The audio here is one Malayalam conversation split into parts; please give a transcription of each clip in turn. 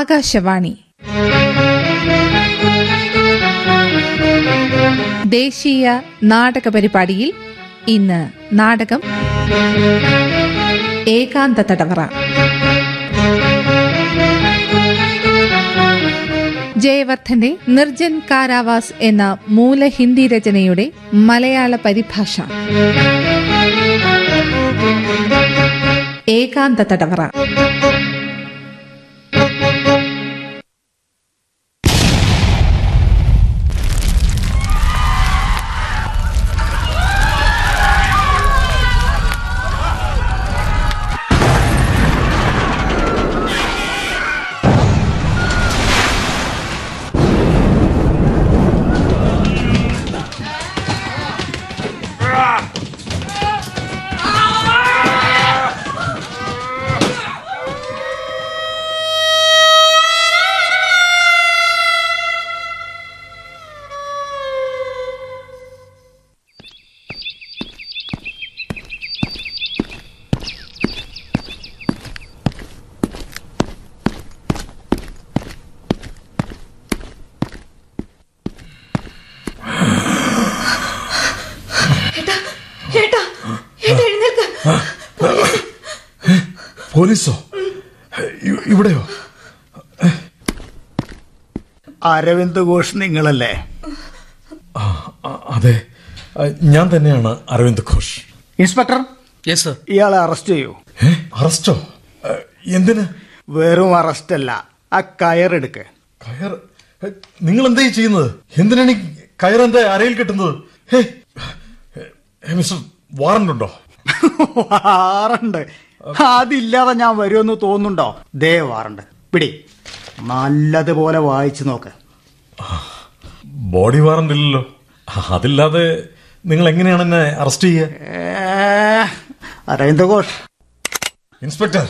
ആകാശവാണി. ദേശീയ നാടക പരിപാടിയിൽ ഇന്ന് നാടകം ഏകാന്ത തടവറ. ജയവർദ്ധന്റെ നിർജൻ കാരാവാസ് എന്ന മൂല ഹിന്ദി രചനയുടെ മലയാള പരിഭാഷ. ഏകാന്ത തടവറ. അരവിന്ദ് ഘോഷ് നിങ്ങളല്ലേ? അതെ. ഞാൻ തന്നെയാണ് Aravind Ghosh. Inspector yes sir ഇയാളെ അറസ്റ്റ് ചെയ്യൂ. അറസ്റ്റോ? എന്തിന്? വെറും അറസ്റ്റ് അല്ല ആ കയറെടുക്ക് കയർ? നിങ്ങൾ എന്താ ചെയ്യുന്നത്? എന്തിനാണ് ഈ കയർ എന്താ അരയിൽ കിട്ടുന്നത്? മിസ്റ്റർ വാറണ്ട് ഉണ്ടോ? വാറണ്ട് അതില്ലാതെ ഞാൻ വരുമെന്ന് തോന്നുന്നുണ്ടോ? ദേ വാറണ്ട് പിടി. നല്ലതുപോലെ വായിച്ചു നോക്ക്. ബോഡി വാറന്റ് ഇല്ലല്ലോ അതില്ലാതെ നിങ്ങൾ എങ്ങനെയാണ് എന്നെ അറസ്റ്റ് ചെയ്യുക അരവിന്ദ ഘോഷ് ഇൻസ്പെക്ടർ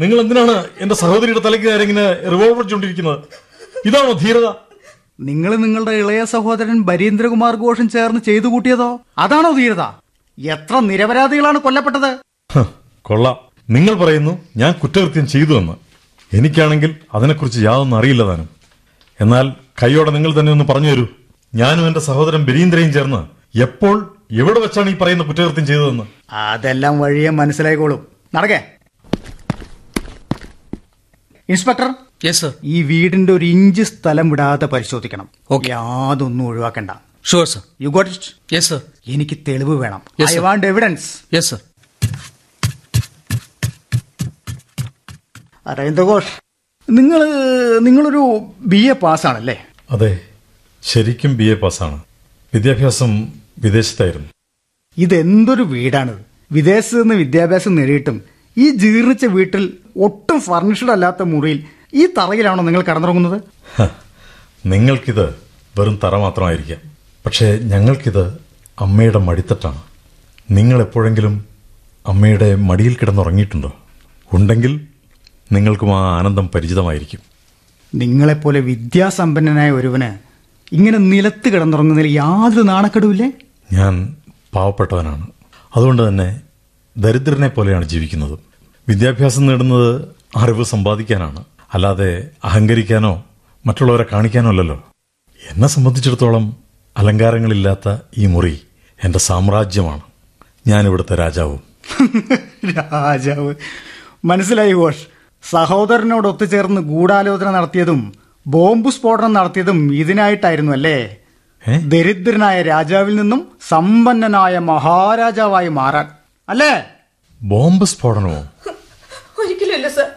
നിങ്ങൾ എന്തിനാണ് എന്റെ സഹോദരിയുടെ തലയ്ക്ക് ഇങ്ങനെ റിവോൾവർ ചൂണ്ടിരിക്കുന്നത് ഇതാണോ ധീരത? നിങ്ങൾ നിങ്ങളുടെ ഇളയ സഹോദരൻ ബരീന്ദ്രകുമാർ ഘോഷും ചേർന്ന് ചെയ്തു കൂട്ടിയതോ? അതാണോ ധീരത? എത്ര നിരപരാധികളാണ് കൊല്ലപ്പെട്ടത്? കൊള്ളാം. നിങ്ങൾ പറയുന്നു ഞാൻ കുറ്റകൃത്യം ചെയ്തു എന്ന് എനിക്കാണെങ്കിൽ അതിനെക്കുറിച്ച് യാതൊന്നും അറിയില്ല താനും. എന്നാൽ കൈയോടെ നിങ്ങൾ തന്നെ ഒന്ന് പറഞ്ഞു തരൂ. ഞാനും എന്റെ സഹോദരൻ ബരീന്ദ്രയും ചേർന്ന് എപ്പോൾ എവിടെ വെച്ചാണ് ഈ പറയുന്ന കുറ്റകൃത്യം ചെയ്തതെന്ന്? അതെല്ലാം വഴിയെ മനസ്സിലായിക്കോളും. നടക്കേ. ഇൻസ്പെക്ടർ യെസ് സർ ഈ വീടിന്റെ ഒരു ഇഞ്ച് സ്ഥലം വിടാതെ പരിശോധിക്കണം. ഓക്കെ യാതൊന്നും ഒഴിവാക്കണ്ട. Sure sir you got it yes sir എനിക്ക് തെളിവ് വേണം. I want evidence yes sir Aravind Ghosh. നിങ്ങൾ നിങ്ങളൊരു ബി എ പാസ്സാണല്ലേ? അതെ. ശരിക്കും ബി എ പാസ്സാണ്. വിദ്യാഭ്യാസം വിദേശത്തായിരുന്നു. ഇതെന്തൊരു വീടാണ് വിദേശത്ത് നിന്ന് വിദ്യാഭ്യാസം നേടിയിട്ടും ഈ ജീർണിച്ച വീട്ടിൽ ഒട്ടും ഫർണിഷ്ഡ് അല്ലാത്ത മുറിയിൽ ഈ തറയിലാണോ നിങ്ങൾ കടന്നിറങ്ങുന്നത്? നിങ്ങൾക്കിത് വെറും തറ മാത്രമായിരിക്കാം. പക്ഷേ ഞങ്ങൾക്കിത് അമ്മയുടെ മടിത്തട്ടാണ്. നിങ്ങൾ എപ്പോഴെങ്കിലും അമ്മയുടെ മടിയിൽ കിടന്നുറങ്ങിയിട്ടുണ്ടോ? ഉണ്ടെങ്കിൽ നിങ്ങൾക്കും ആ ആനന്ദം പരിചിതമായിരിക്കും. നിങ്ങളെപ്പോലെ വിദ്യാസമ്പന്നനായ ഒരുവന് ഇങ്ങനെ നിലത്ത് കിടന്നുറങ്ങുന്നതിൽ യാതൊരു നാണക്കെടുവില്ലേ ഞാൻ പാവപ്പെട്ടവനാണ്. അതുകൊണ്ട് തന്നെ ദരിദ്രനെ പോലെയാണ് ജീവിക്കുന്നത്. വിദ്യാഭ്യാസം നേടുന്നത് അറിവ് സമ്പാദിക്കാനാണ്. അല്ലാതെ അഹങ്കരിക്കാനോ മറ്റുള്ളവരെ കാണിക്കാനോ അല്ലല്ലോ. എന്നെ സംബന്ധിച്ചിടത്തോളം അലങ്കാരങ്ങളില്ലാത്ത ഈ മുറി എന്റെ സാമ്രാജ്യമാണ്. ഞാനിവിടുത്തെ രാജാവും. രാജാവ്. മനസ്സിലായി ഘോഷ് സഹോദരനോട് ഒത്തുചേർന്ന് ഗൂഢാലോചന നടത്തിയതും ബോംബ് സ്ഫോടനം നടത്തിയതും ഇതിനായിട്ടായിരുന്നു അല്ലേ ദരിദ്രനായ രാജാവിൽ നിന്നും സമ്പന്നനായ മഹാരാജാവായി മാറാൻ. അല്ലേ? ബോംബ് സ്ഫോടനമോ? ഒരിക്കലും സർ.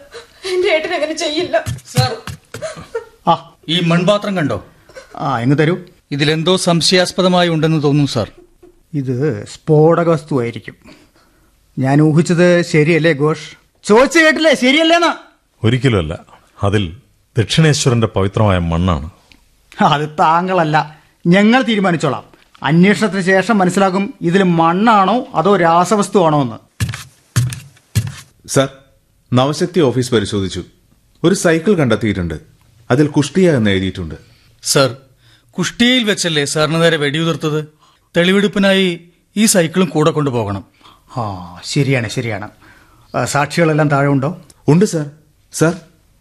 എന്റെ ഏട്ടൻ അങ്ങനെ ചെയ്യില്ല. സർ. ആ. ഈ മൺപാത്രം കണ്ടോ? ആ എങ്ങ് തരൂ. ഇതിലെന്തോ സംശയാസ്പദമായി ഉണ്ടെന്ന് തോന്നുന്നു സാർ. ഇത് സ്ഫോടക വസ്തുവായിരിക്കും ഞാൻ ഊഹിച്ചത് ശരിയല്ലേ ഘോഷ് ചോദിച്ചു കേട്ടില്ലേ? ശരിയല്ലേന്നാ? ഒരിക്കലുമല്ല. അതിൽ ദക്ഷിണേശ്വരന്റെ പവിത്രമായ മണ്ണാണ്. അത് താങ്കളല്ല. ഞങ്ങൾ തീരുമാനിച്ചോളാം. അന്വേഷണത്തിന് ശേഷം മനസ്സിലാകും ഇതിൽ മണ്ണാണോ അതോ രാസവസ്തുവാണോ എന്ന്. സർ നവശക്തി ഓഫീസ് പരിശോധിച്ചു. ഒരു സൈക്കിൾ കണ്ടെത്തിയിട്ടുണ്ട്. അതിൽ കുഷ്ടിയ എന്ന് എഴുതിയിട്ടുണ്ട്. സർ കുഷ്ടിയയിൽ വെച്ചല്ലേ സാറിന് നേരെ വെടിയുതിർത്തത്? തെളിവെടുപ്പിനായി ഈ സൈക്കിളും കൂടെ കൊണ്ടുപോകണം. ആ ശരിയാണ് ശരിയാണ്. സാക്ഷികളെല്ലാം താഴെ ഉണ്ടോ? ഉണ്ട് സർ. സാർ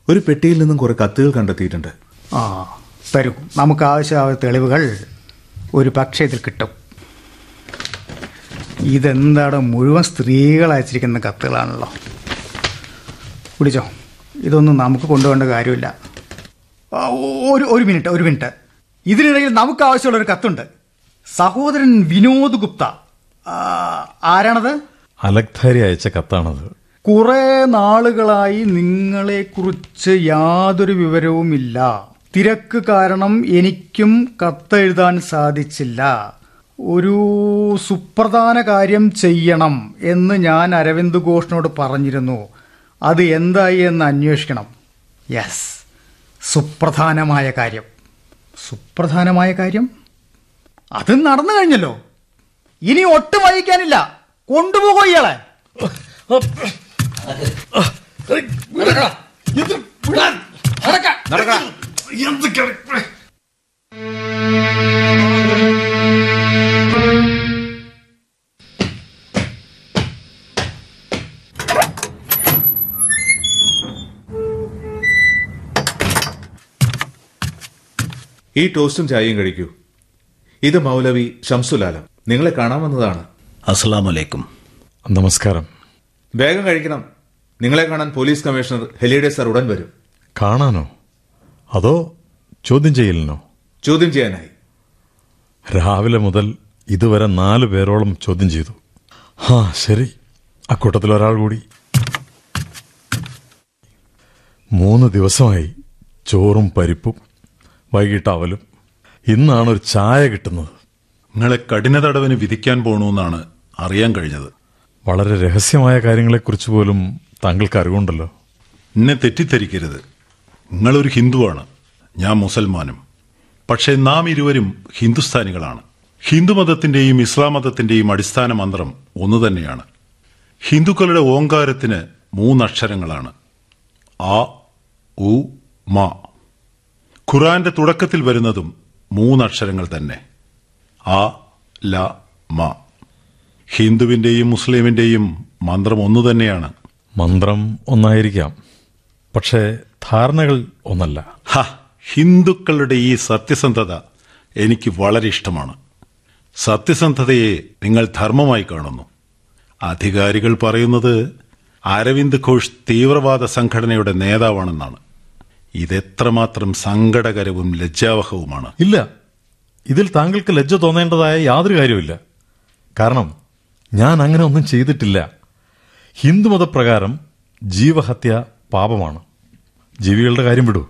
ഒരു പെട്ടിയിൽ നിന്നും കുറെ കത്തുകൾ കണ്ടെത്തിയിട്ടുണ്ട്. ആ തരൂ. നമുക്ക് ആവശ്യമായ തെളിവുകൾ ഒരു പക്ഷേ ഇതിൽ കിട്ടും. ഇതെന്താണ് മുഴുവൻ സ്ത്രീകൾ അയച്ചിരിക്കുന്ന കത്തുകളാണല്ലോ? വിളിച്ചോ. ഇതൊന്നും നമുക്ക് കൊണ്ടുപോകേണ്ട കാര്യമില്ല. ഒരു ഒരു മിനിറ്റ് ഒരു മിനിറ്റ്. ഇതിനിടയിൽ നമുക്ക് ആവശ്യമുള്ള ഒരു കത്തുണ്ട്. സഹോദരൻ വിനോദ് ഗുപ്ത. ആരാണത്? അലക്ധാരി അയച്ച കത്താണത്. കുറെ നാളുകളായി നിങ്ങളെക്കുറിച്ച് യാതൊരു വിവരവുമില്ല. തിരക്ക് കാരണം എനിക്കും കത്തെഴുതാൻ സാധിച്ചില്ല. ഒരു സുപ്രധാന കാര്യം ചെയ്യണം എന്ന് ഞാൻ അരവിന്ദ് ഘോഷിനോട് പറഞ്ഞിരുന്നു. അത് എന്തായി എന്ന് അന്വേഷിക്കണം. യെസ് സുപ്രധാനമായ കാര്യം. സുപ്രധാനമായ കാര്യം? അത് നടന്നു കഴിഞ്ഞല്ലോ. ഇനി ഒട്ടും വഹിക്കാനില്ല. കൊണ്ടുപോകോ ഇയാളെ. ഈ ടോസ്റ്റും ചായയും കഴിക്കൂ. ഇത് മൗലവി ഷംസുലാലം. നിങ്ങളെ കാണാമെന്നതാണ് അസ്സാം വലൈക്കും നമസ്കാരം. വേഗം കഴിക്കണം. നിങ്ങളെ കാണാൻ പോലീസ് കമ്മീഷണർ ഹെലിയുടെ സാർ ഉടൻ വരും. കാണാനോ? അതോ ചോദ്യം ചെയ്യലിനോ? ചോദ്യം ചെയ്യാനായി. രാവിലെ മുതൽ ഇതുവരെ നാല് പേരോളം ചോദ്യം ചെയ്തു. ആ ശരി. അക്കൂട്ടത്തിൽ ഒരാൾ കൂടി. മൂന്ന് ദിവസമായി ചോറും പരിപ്പും വൈകിട്ട് അവലും. ഇന്നാണ് ഒരു ചായ കിട്ടുന്നത്. നിങ്ങളെ കഠിന തടവിന് വിധിക്കാൻ പോകണമെന്നാണ് അറിയാൻ കഴിഞ്ഞത്. വളരെ രഹസ്യമായ കാര്യങ്ങളെക്കുറിച്ച് പോലും താങ്കൾക്ക് അറിവുണ്ടല്ലോ. എന്നെ തെറ്റിദ്ധരിക്കരുത്. നിങ്ങളൊരു ഹിന്ദുവാണ്. ഞാൻ മുസൽമാനും. പക്ഷേ നാം ഇരുവരും ഹിന്ദുസ്ഥാനികളാണ്. ഹിന്ദുമതത്തിന്റെയും ഇസ്ലാം മതത്തിന്റെയും അടിസ്ഥാന മന്ത്രം ഒന്നു തന്നെയാണ്. ഹിന്ദുക്കളുടെ ഓങ്കാരത്തിന് മൂന്നക്ഷരങ്ങളാണ്. ആ ഉ മ. ഖുറാന്റെ തുടക്കത്തിൽ വരുന്നതും മൂന്നക്ഷരങ്ങൾ തന്നെ. ആ ല മ. ഹിന്ദുവിന്റെയും മുസ്ലിമിന്റെയും മന്ത്രം ഒന്നു തന്നെയാണ്. മന്ത്രം ഒന്നായിരിക്കാം. പക്ഷേ ധാരണകൾ ഒന്നല്ല. ഹ ഹിന്ദുക്കളുടെ ഈ സത്യസന്ധത എനിക്ക് വളരെ ഇഷ്ടമാണ്. സത്യസന്ധതയെ നിങ്ങൾ ധർമ്മമായി കാണുന്നു. അധികാരികൾ പറയുന്നത് അരവിന്ദ് ഘോഷ് തീവ്രവാദ സംഘടനയുടെ നേതാവാണെന്നാണ്. ഇതെത്രമാത്രം സങ്കടകരവും ലജ്ജാവഹവുമാണ്. ഇല്ല ഇതിൽ താങ്കൾക്ക് ലജ്ജ തോന്നേണ്ടതായ യാതൊരു കാര്യമില്ല കാരണം ഞാൻ അങ്ങനെ ഒന്നും ചെയ്തിട്ടില്ല ഹിന്ദുമതപ്രകാരം ജീവഹത്യ പാപമാണ്. ജീവികളുടെ കാര്യം വിടൂ.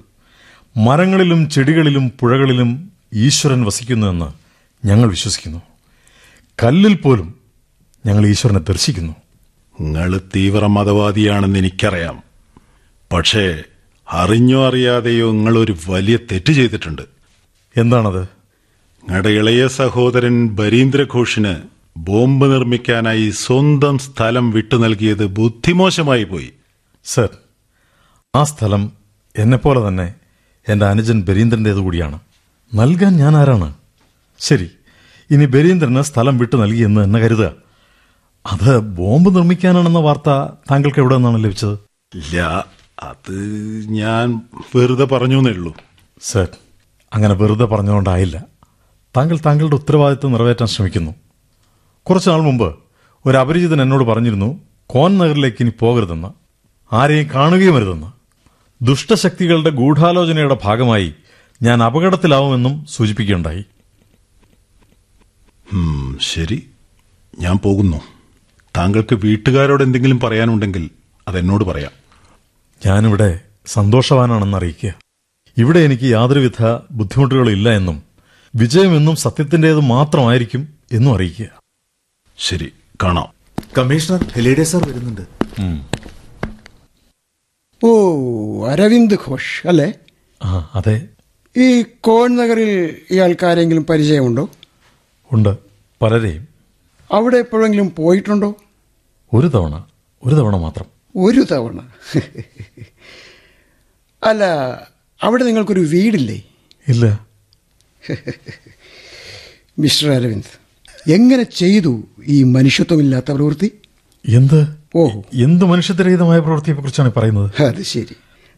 മരങ്ങളിലും ചെടികളിലും പുഴകളിലും ഈശ്വരൻ വസിക്കുന്നുവെന്ന് ഞങ്ങൾ വിശ്വസിക്കുന്നു. കല്ലിൽ പോലും ഞങ്ങൾ ഈശ്വരനെ ദർശിക്കുന്നു. നിങ്ങൾ തീവ്ര മതവാദിയാണെന്ന് എനിക്കറിയാം. പക്ഷേ അറിഞ്ഞോ അറിയാതെയോ നിങ്ങളൊരു വലിയ തെറ്റ് ചെയ്തിട്ടുണ്ട്. എന്താണത്? നിങ്ങളുടെ ഇളയ സഹോദരൻ ബരീന്ദ്ര ഘോഷിന് ബോംബ് നിർമ്മിക്കാനായി സ്വന്തം സ്ഥലം വിട്ടു നൽകിയത് ബുദ്ധിമോശമായി പോയി. സർ ആ സ്ഥലം എന്നെപ്പോലെ തന്നെ എന്റെ അനുജൻ ബരീന്ദ്രന്റേത് കൂടിയാണ്. നൽകാൻ ഞാൻ ആരാണ്? ശരി ഇനി ബരീന്ദ്രന് സ്ഥലം വിട്ടു നൽകിയെന്ന് എന്നെ കരുതുക. അത് ബോംബ് നിർമ്മിക്കാനാണെന്ന വാർത്ത താങ്കൾക്ക് എവിടെ നിന്നാണ് ലഭിച്ചത്? ഇല്ല അത് ഞാൻ വെറുതെ പറഞ്ഞു എന്നേ ഉള്ളൂ. സർ അങ്ങനെ വെറുതെ പറഞ്ഞുകൊണ്ടായില്ല. താങ്കൾ താങ്കളുടെ ഉത്തരവാദിത്വം നിറവേറ്റാൻ ശ്രമിക്കുന്നു. കുറച്ചു നാൾ മുമ്പ് ഒരു അപരിചിതൻ എന്നോട് പറഞ്ഞിരുന്നു കോൻ നഗറിലേക്ക് ഇനി പോകരുതെന്ന് ആരെയും കാണുകയും അരുതെന്ന്. ദുഷ്ടശക്തികളുടെ ഗൂഢാലോചനയുടെ ഭാഗമായി ഞാൻ അപകടത്തിലാവുമെന്നും സൂചിപ്പിക്കുകയുണ്ടായി. ശരി. ഞാൻ പോകുന്നു. താങ്കൾക്ക് വീട്ടുകാരോട് എന്തെങ്കിലും പറയാനുണ്ടെങ്കിൽ അതെന്നോട് പറയാം. ഞാനിവിടെ സന്തോഷവാനാണെന്ന് അറിയിക്കുക. ഇവിടെ എനിക്ക് യാതൊരുവിധ ബുദ്ധിമുട്ടുകളും ഇല്ല എന്നും വിജയമെന്നും സത്യത്തിന്റെത് മാത്രമായിരിക്കും എന്നും അറിയിക്കുക. ശരി കാണാം. കമ്മീഷണർ ഹെലിയുടെ സാർ വരുന്നുണ്ട്. ഓ അരവിന്ദ് ഘോഷ് അല്ലേ? ആ അതെ. ഈ കോൺ നഗറിൽ ഇയാൾക്കാരെങ്കിലും പരിചയമുണ്ടോ? ഉണ്ട് പലരെയും. അവിടെ എപ്പോഴെങ്കിലും പോയിട്ടുണ്ടോ? ഒരു തവണ ഒരു തവണ മാത്രം. ഒരു തവണ. അല്ല അവിടെ നിങ്ങൾക്കൊരു വീടില്ലേ? ഇല്ല. മിസ്റ്റർ അരവിന്ദ് എങ്ങനെ ചെയ്തു ഈ മനുഷ്യത്വമില്ലാത്ത പ്രവൃത്തി? എന്ത്? ഓഹ്. എന്ത് മനുഷ്യത്വരഹിതമായ പ്രവൃത്തിയെ കുറിച്ചാണ് പറയുന്നത്? അത് ശരി.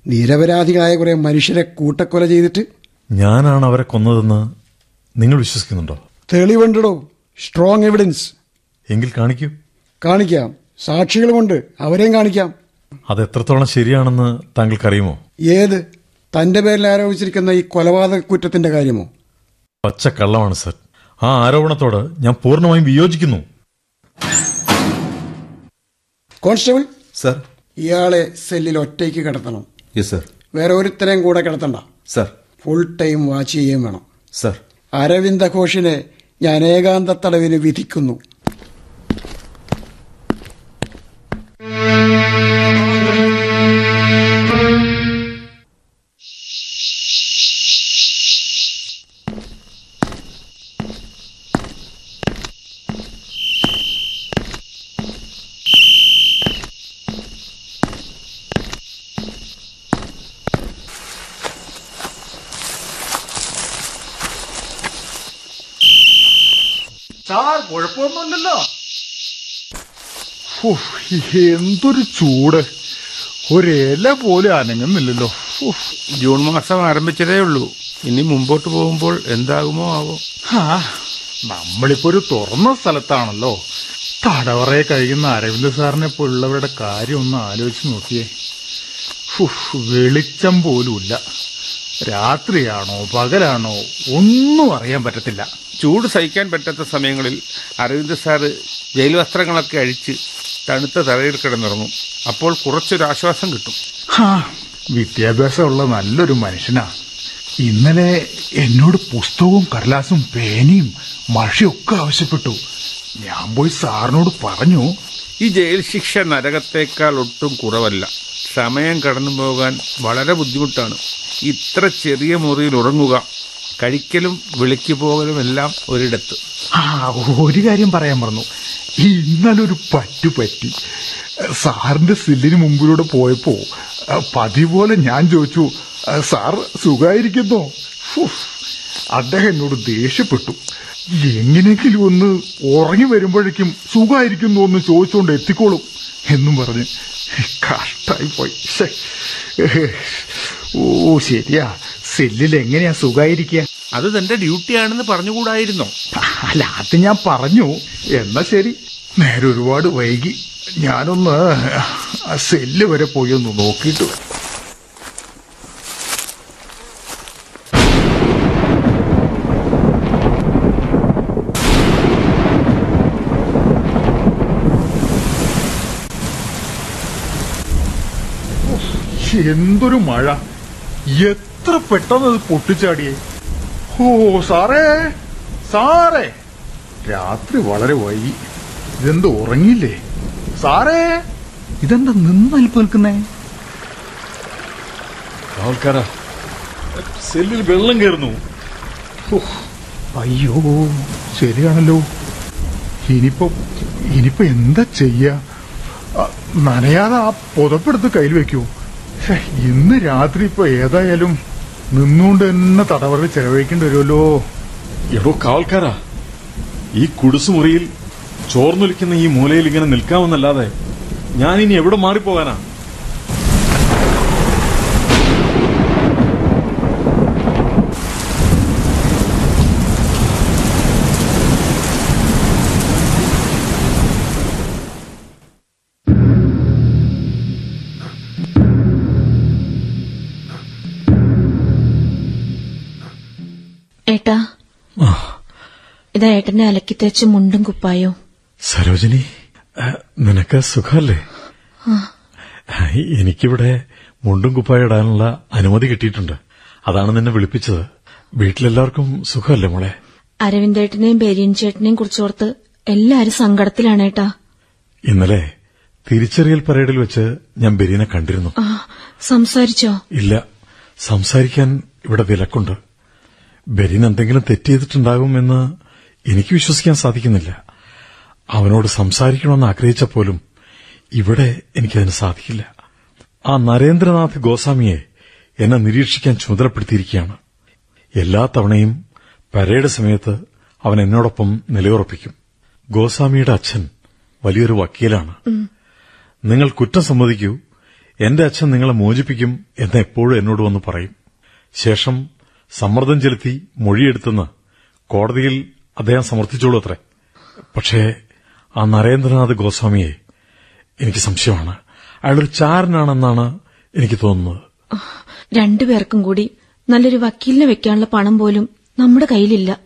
നിരപരാധികളായ കുറെ മനുഷ്യരെ കൂട്ടക്കൊല ചെയ്തിട്ട് ഞാനാണ് അവരെ കൊന്നതെന്ന് നിങ്ങൾ വിശ്വസിക്കുന്നുണ്ടോ? തെളിവുണ്ടോ സ്ട്രോങ് എവിഡൻസ് എങ്കിൽ കാണിക്കൂ. കാണിക്കാം. സാക്ഷികളുമുണ്ട്. അവരെയും കാണിക്കാം. അത് എത്രത്തോളം ശരിയാണെന്ന് താങ്കൾക്കറിയുമോ? ഏത്? തന്റെ പേരിൽ ആരോപിച്ചിരിക്കുന്ന ഈ കൊലപാതക കുറ്റത്തിന്റെ കാര്യമോ? പച്ച കള്ളമാണ് സർ. ആ ആരോപണത്തോട് ഞാൻ പൂർണമായും വിയോജിക്കുന്നു. കോൺസ്റ്റബിൾ? സർ. ഇയാളെ സെല്ലിൽ ഒറ്റയ്ക്ക് കിടത്തണം. Yes sir. വേറെ ഒരുത്തരെയും കൂടെ കിടത്തണ്ട. സർ. ഫുൾ ടൈം വാച്ച് ചെയ്യുകയും വേണം. സർ. അരവിന്ദ ഘോഷിനെ ഞാൻ ഏകാന്ത തടവിന് വിധിക്കുന്നു. എന്തൊരു ചൂട്. ഒരില പോലെ അനങ്ങുന്നില്ലല്ലോ. ജൂൺ മാസം ആരംഭിച്ചതേ ഉള്ളൂ. ഇനി മുമ്പോട്ട് പോകുമ്പോൾ എന്താകുമോ ആവോ? ആ, നമ്മളിപ്പോ ഒരു തുറന്ന സ്ഥലത്താണല്ലോ. തടവറയെ കഴിയുന്ന അരവിന്ദ് സാറിനെ പോലുള്ളവരുടെ കാര്യം ഒന്ന് ആലോചിച്ച് നോക്കിയേ. വെളിച്ചം പോലുമില്ല. രാത്രിയാണോ പകലാണോ ഒന്നും അറിയാൻ പറ്റത്തില്ല. ചൂട് സഹിക്കാൻ പറ്റാത്ത സമയങ്ങളിൽ അരവിന്ദ് സാറ് ജയിൽ വസ്ത്രങ്ങളൊക്കെ അഴിച്ച് തണുത്ത തറയിൽ കിടന്നിറങ്ങും. അപ്പോൾ കുറച്ചൊരു ആശ്വാസം കിട്ടും വിദ്യാഭ്യാസമുള്ള നല്ലൊരു മനുഷ്യനാ. ഇന്നലെ എന്നോട് പുസ്തകവും കടലാസും പേനയും മഷിയൊക്കെ ആവശ്യപ്പെട്ടു. ഞാൻ പോയി സാറിനോട് പറഞ്ഞു ഈ ജയിൽ ശിക്ഷ നരകത്തേക്കാൾ ഒട്ടും കുറവല്ല. സമയം കടന്നു പോകാൻ വളരെ ബുദ്ധിമുട്ടാണ്. ഇത്ര ചെറിയ മുറിയിൽ ഉറങ്ങുക. കഴിക്കലും വിളിക്കു പോകലും എല്ലാം ഒരിടത്ത്. ആ ഒരു കാര്യം പറയാൻ മറന്നു. ഇന്നലെ ഒരു പറ്റു പറ്റി സാറിന്റെ സില്ലിന് മുമ്പിലൂടെ പോയപ്പോ പതിപോലെ ഞാൻ ചോദിച്ചു സാർ സുഖായിരിക്കുന്നു. അദ്ദേഹം എന്നോട് ദേഷ്യപ്പെട്ടു എങ്ങനെയെങ്കിലും ഒന്ന് ഉറങ്ങി വരുമ്പോഴേക്കും സുഖായിരിക്കുന്നു എന്ന് ചോദിച്ചുകൊണ്ട് എത്തിക്കോളും എന്നും പറഞ്ഞ് കഷ്ടായി പോയി. ഓ ശരിയാ സെല്ലിൽ എങ്ങനെയാ സുഖായിരിക്കുക അത് തന്റെ ഡ്യൂട്ടിയാണെന്ന് പറഞ്ഞുകൂടായിരുന്നോ? അല്ല അത് ഞാൻ പറഞ്ഞു. എന്നാ ശരി. നേരെ ഒരുപാട് വൈകി. ഞാനൊന്ന് സെല്ല് വരെ പോയി ഒന്ന് നോക്കിയിട്ട്. എന്തൊരു മഴ. എത്ര പെട്ടെന്ന് അത് പൊട്ടിച്ചാടിയേ. ഓ സാറേ. സാറേ. രാത്രി വളരെ വൈകി. ഇതെന്ത് ഉറങ്ങിയില്ലേ? സാറേ ഇതെന്താ നിന്നൽപ്പ് നിൽക്കുന്നേ? ആൾക്കാരാ. സെല്ലിൽ വെള്ളം കയറുന്നു. അയ്യോ ശരിയാണല്ലോ. ഇനിയിപ്പോ ഇനിയിപ്പോ എന്താ ചെയ്യ? നനയാതെ ആ പുതപ്പെടുത്ത് കയ്യിൽ വെക്കൂ. ഇന്ന് രാത്രി ഇപ്പൊ ഏതായാലും നിന്നുകൊണ്ട് തന്നെ തടവറ ചെലവഴിക്കേണ്ടി വരുമല്ലോ. എടോ കാവൽക്കാരാ ഈ കുടിസുമുറിയിൽ ചോർന്നൊലിക്കുന്ന ഈ മൂലയിൽ ഇങ്ങനെ നിൽക്കാമെന്നല്ലാതെ ഞാൻ ഇനി എവിടെ മാറിപ്പോകാനാ? ഇതാ ഏട്ടനെ അലക്കി തേച്ച് മുണ്ടും കുപ്പായോ? സരോജിനി നിനക്ക് സുഖമല്ലേ എനിക്കിവിടെ മുണ്ടും കുപ്പായ ഇടാനുള്ള അനുമതി കിട്ടിയിട്ടുണ്ട്. അതാണ് നിന്നെ വിളിപ്പിച്ചത്. വീട്ടിലെല്ലാവർക്കും സുഖമല്ലേ മോളെ? അരവിന്ദേട്ടനെയും ബേരിയൻ ചേട്ടനെയും കുറിച്ചോർത്ത് എല്ലാരും സങ്കടത്തിലാണ് ഏട്ടാ. ഇന്നലെ തിരിച്ചറിയൽ പരേഡിൽ വെച്ച് ഞാൻ ബെരീനെ കണ്ടിരുന്നു. സംസാരിച്ചോ? ഇല്ല സംസാരിക്കാൻ ഇവിടെ വിലക്കുണ്ട്. ബെരീൻ എന്തെങ്കിലും തെറ്റ് ചെയ്തിട്ടുണ്ടാകുമെന്ന് എനിക്ക് വിശ്വസിക്കാൻ സാധിക്കുന്നില്ല. അവനോട് സംസാരിക്കണമെന്ന് ആഗ്രഹിച്ച പോലും ഇവിടെ എനിക്കതിന് സാധിക്കില്ല. ആ നരേന്ദ്രനാഥ് ഗോസ്വാമിയെ എന്നെ നിരീക്ഷിക്കാൻ ചുമതലപ്പെടുത്തിയിരിക്കുകയാണ്. എല്ലാ തവണയും പരേഡ് സമയത്ത് അവൻ എന്നോടൊപ്പം നിലയുറപ്പിക്കും. ഗോസ്വാമിയുടെ അച്ഛൻ വലിയൊരു വക്കീലാണ്. നിങ്ങൾ കുറ്റം സമ്മതിക്കൂ. എന്റെ അച്ഛൻ നിങ്ങളെ മോചിപ്പിക്കും എന്ന് എപ്പോഴും എന്നോട് വന്ന് പറയും. ശേഷം സമ്മർദ്ദം ചെലുത്തി മൊഴിയെടുത്തെന്ന് കോടതിയിൽ അദ്ദേഹം സമർത്ഥിച്ചോളൂ അത്രേ. പക്ഷേ ആ നരേന്ദ്രനാഥ് ഗോസ്വാമിയെ എനിക്ക് സംശയമാണ്. അയാളൊരു ചാരനാണെന്നാണ് എനിക്ക് തോന്നുന്നത്. രണ്ടുപേർക്കും കൂടി നല്ലൊരു വക്കീലിനെ വെക്കാനുള്ള പണം പോലും നമ്മുടെ കയ്യിലില്ല.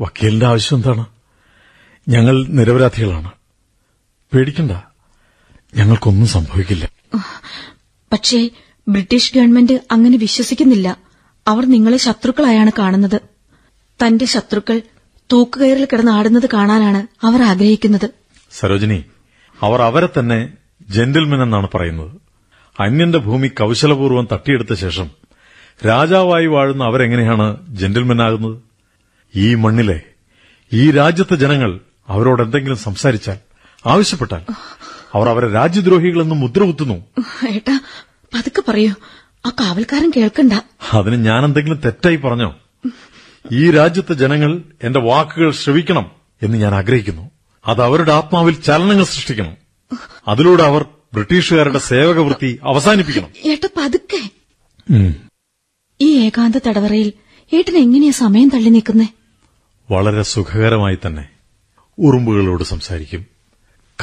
വക്കീലിന്റെ ആവശ്യം എന്താണ്? ഞങ്ങൾ നിരപരാധികളാണ്. പേടിക്കണ്ട. ഞങ്ങൾക്കൊന്നും സംഭവിക്കില്ല. പക്ഷേ ബ്രിട്ടീഷ് ഗവൺമെന്റ് അങ്ങനെ വിശ്വസിക്കുന്നില്ല. അവർ നിങ്ങളെ ശത്രുക്കളായാണ് കാണുന്നത്. തന്റെ ശത്രുക്കൾ തൂക്കുകയറിൽ കിടന്നാടുന്നത് കാണാനാണ് അവർ ആഗ്രഹിക്കുന്നത്. സരോജിനി അവർ അവരെ തന്നെ ജെന്റിൽമെൻ എന്നാണ് പറയുന്നത്. അന്യന്റെ ഭൂമി കൗശലപൂർവം തട്ടിയെടുത്ത ശേഷം രാജാവായി വാഴുന്ന അവരെങ്ങനെയാണ് ജെന്റിൽമെൻ ആകുന്നത്? ഈ മണ്ണിലെ ഈ രാജ്യത്തെ ജനങ്ങൾ അവരോട് എന്തെങ്കിലും സംസാരിച്ചാൽ ആവശ്യപ്പെട്ടാൽ അവർ അവരെ രാജ്യദ്രോഹികളെന്ന് മുദ്ര കുത്തുന്നു. ഏട്ടാ പതുക്കെ പറയൂ. ആ കാവൽക്കാരൻ കേൾക്കണ്ട. അതിന് ഞാൻ എന്തെങ്കിലും തെറ്റായി പറഞ്ഞോ? ഈ രാജ്യത്തെ ജനങ്ങൾ എന്റെ വാക്കുകൾ ശ്രവിക്കണം എന്ന് ഞാൻ ആഗ്രഹിക്കുന്നു. അത് അവരുടെ ആത്മാവിൽ ചലനങ്ങൾ സൃഷ്ടിക്കണം. അതിലൂടെ അവർ ബ്രിട്ടീഷുകാരുടെ സേവകവൃത്തി അവസാനിപ്പിക്കണം. ഏട്ടാ പതുക്കെ. ഈ ഏകാന്ത തടവറയിൽ ഏട്ടൻ എങ്ങനെയാ സമയം തള്ളി നിൽക്കുന്നേ? വളരെ സുഖകരമായി തന്നെ. ഉറുമ്പുകളോട് സംസാരിക്കും.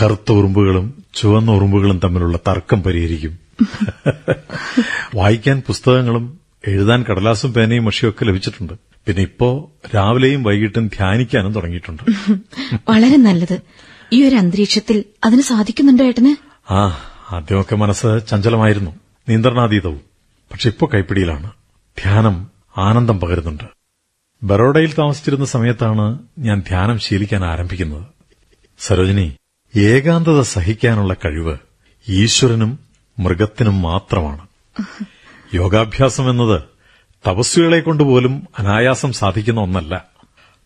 കറുത്ത ഉറുമ്പുകളും ചുവന്ന ഉറുമ്പുകളും തമ്മിലുള്ള തർക്കം പരിഹരിക്കും. വായിക്കാൻ പുസ്തകങ്ങളും എഴുതാൻ കടലാസും പേനയും മഷിയൊക്കെ ലഭിച്ചിട്ടുണ്ട്. പിന്നെ ഇപ്പോ രാവിലെയും വൈകിട്ടും ധ്യാനിക്കാനും തുടങ്ങിയിട്ടുണ്ട്. വളരെ നല്ലത്. ഈ ഒരു അന്തരീക്ഷത്തിൽ അതിന് സാധിക്കുന്നുണ്ടോ ഏട്ടന്? ആ ആദ്യമൊക്കെ മനസ്സ് ചഞ്ചലമായിരുന്നു. നിയന്ത്രണാതീതവും. പക്ഷെ ഇപ്പോ കൈപ്പിടിയിലാണ്. ധ്യാനം ആനന്ദം പകരുന്നുണ്ട്. ബറോഡയിൽ താമസിച്ചിരുന്ന സമയത്താണ് ഞാൻ ധ്യാനം ശീലിക്കാൻ ആരംഭിക്കുന്നത്. സരോജിനി ഏകാന്തത സഹിക്കാനുള്ള കഴിവ് ഈശ്വരനും മൃഗത്തിനും മാത്രമാണ്. യോഗാഭ്യാസം എന്നത് തപസ്വികളെ കൊണ്ടുപോലും അനായാസം സാധിക്കുന്ന ഒന്നല്ല.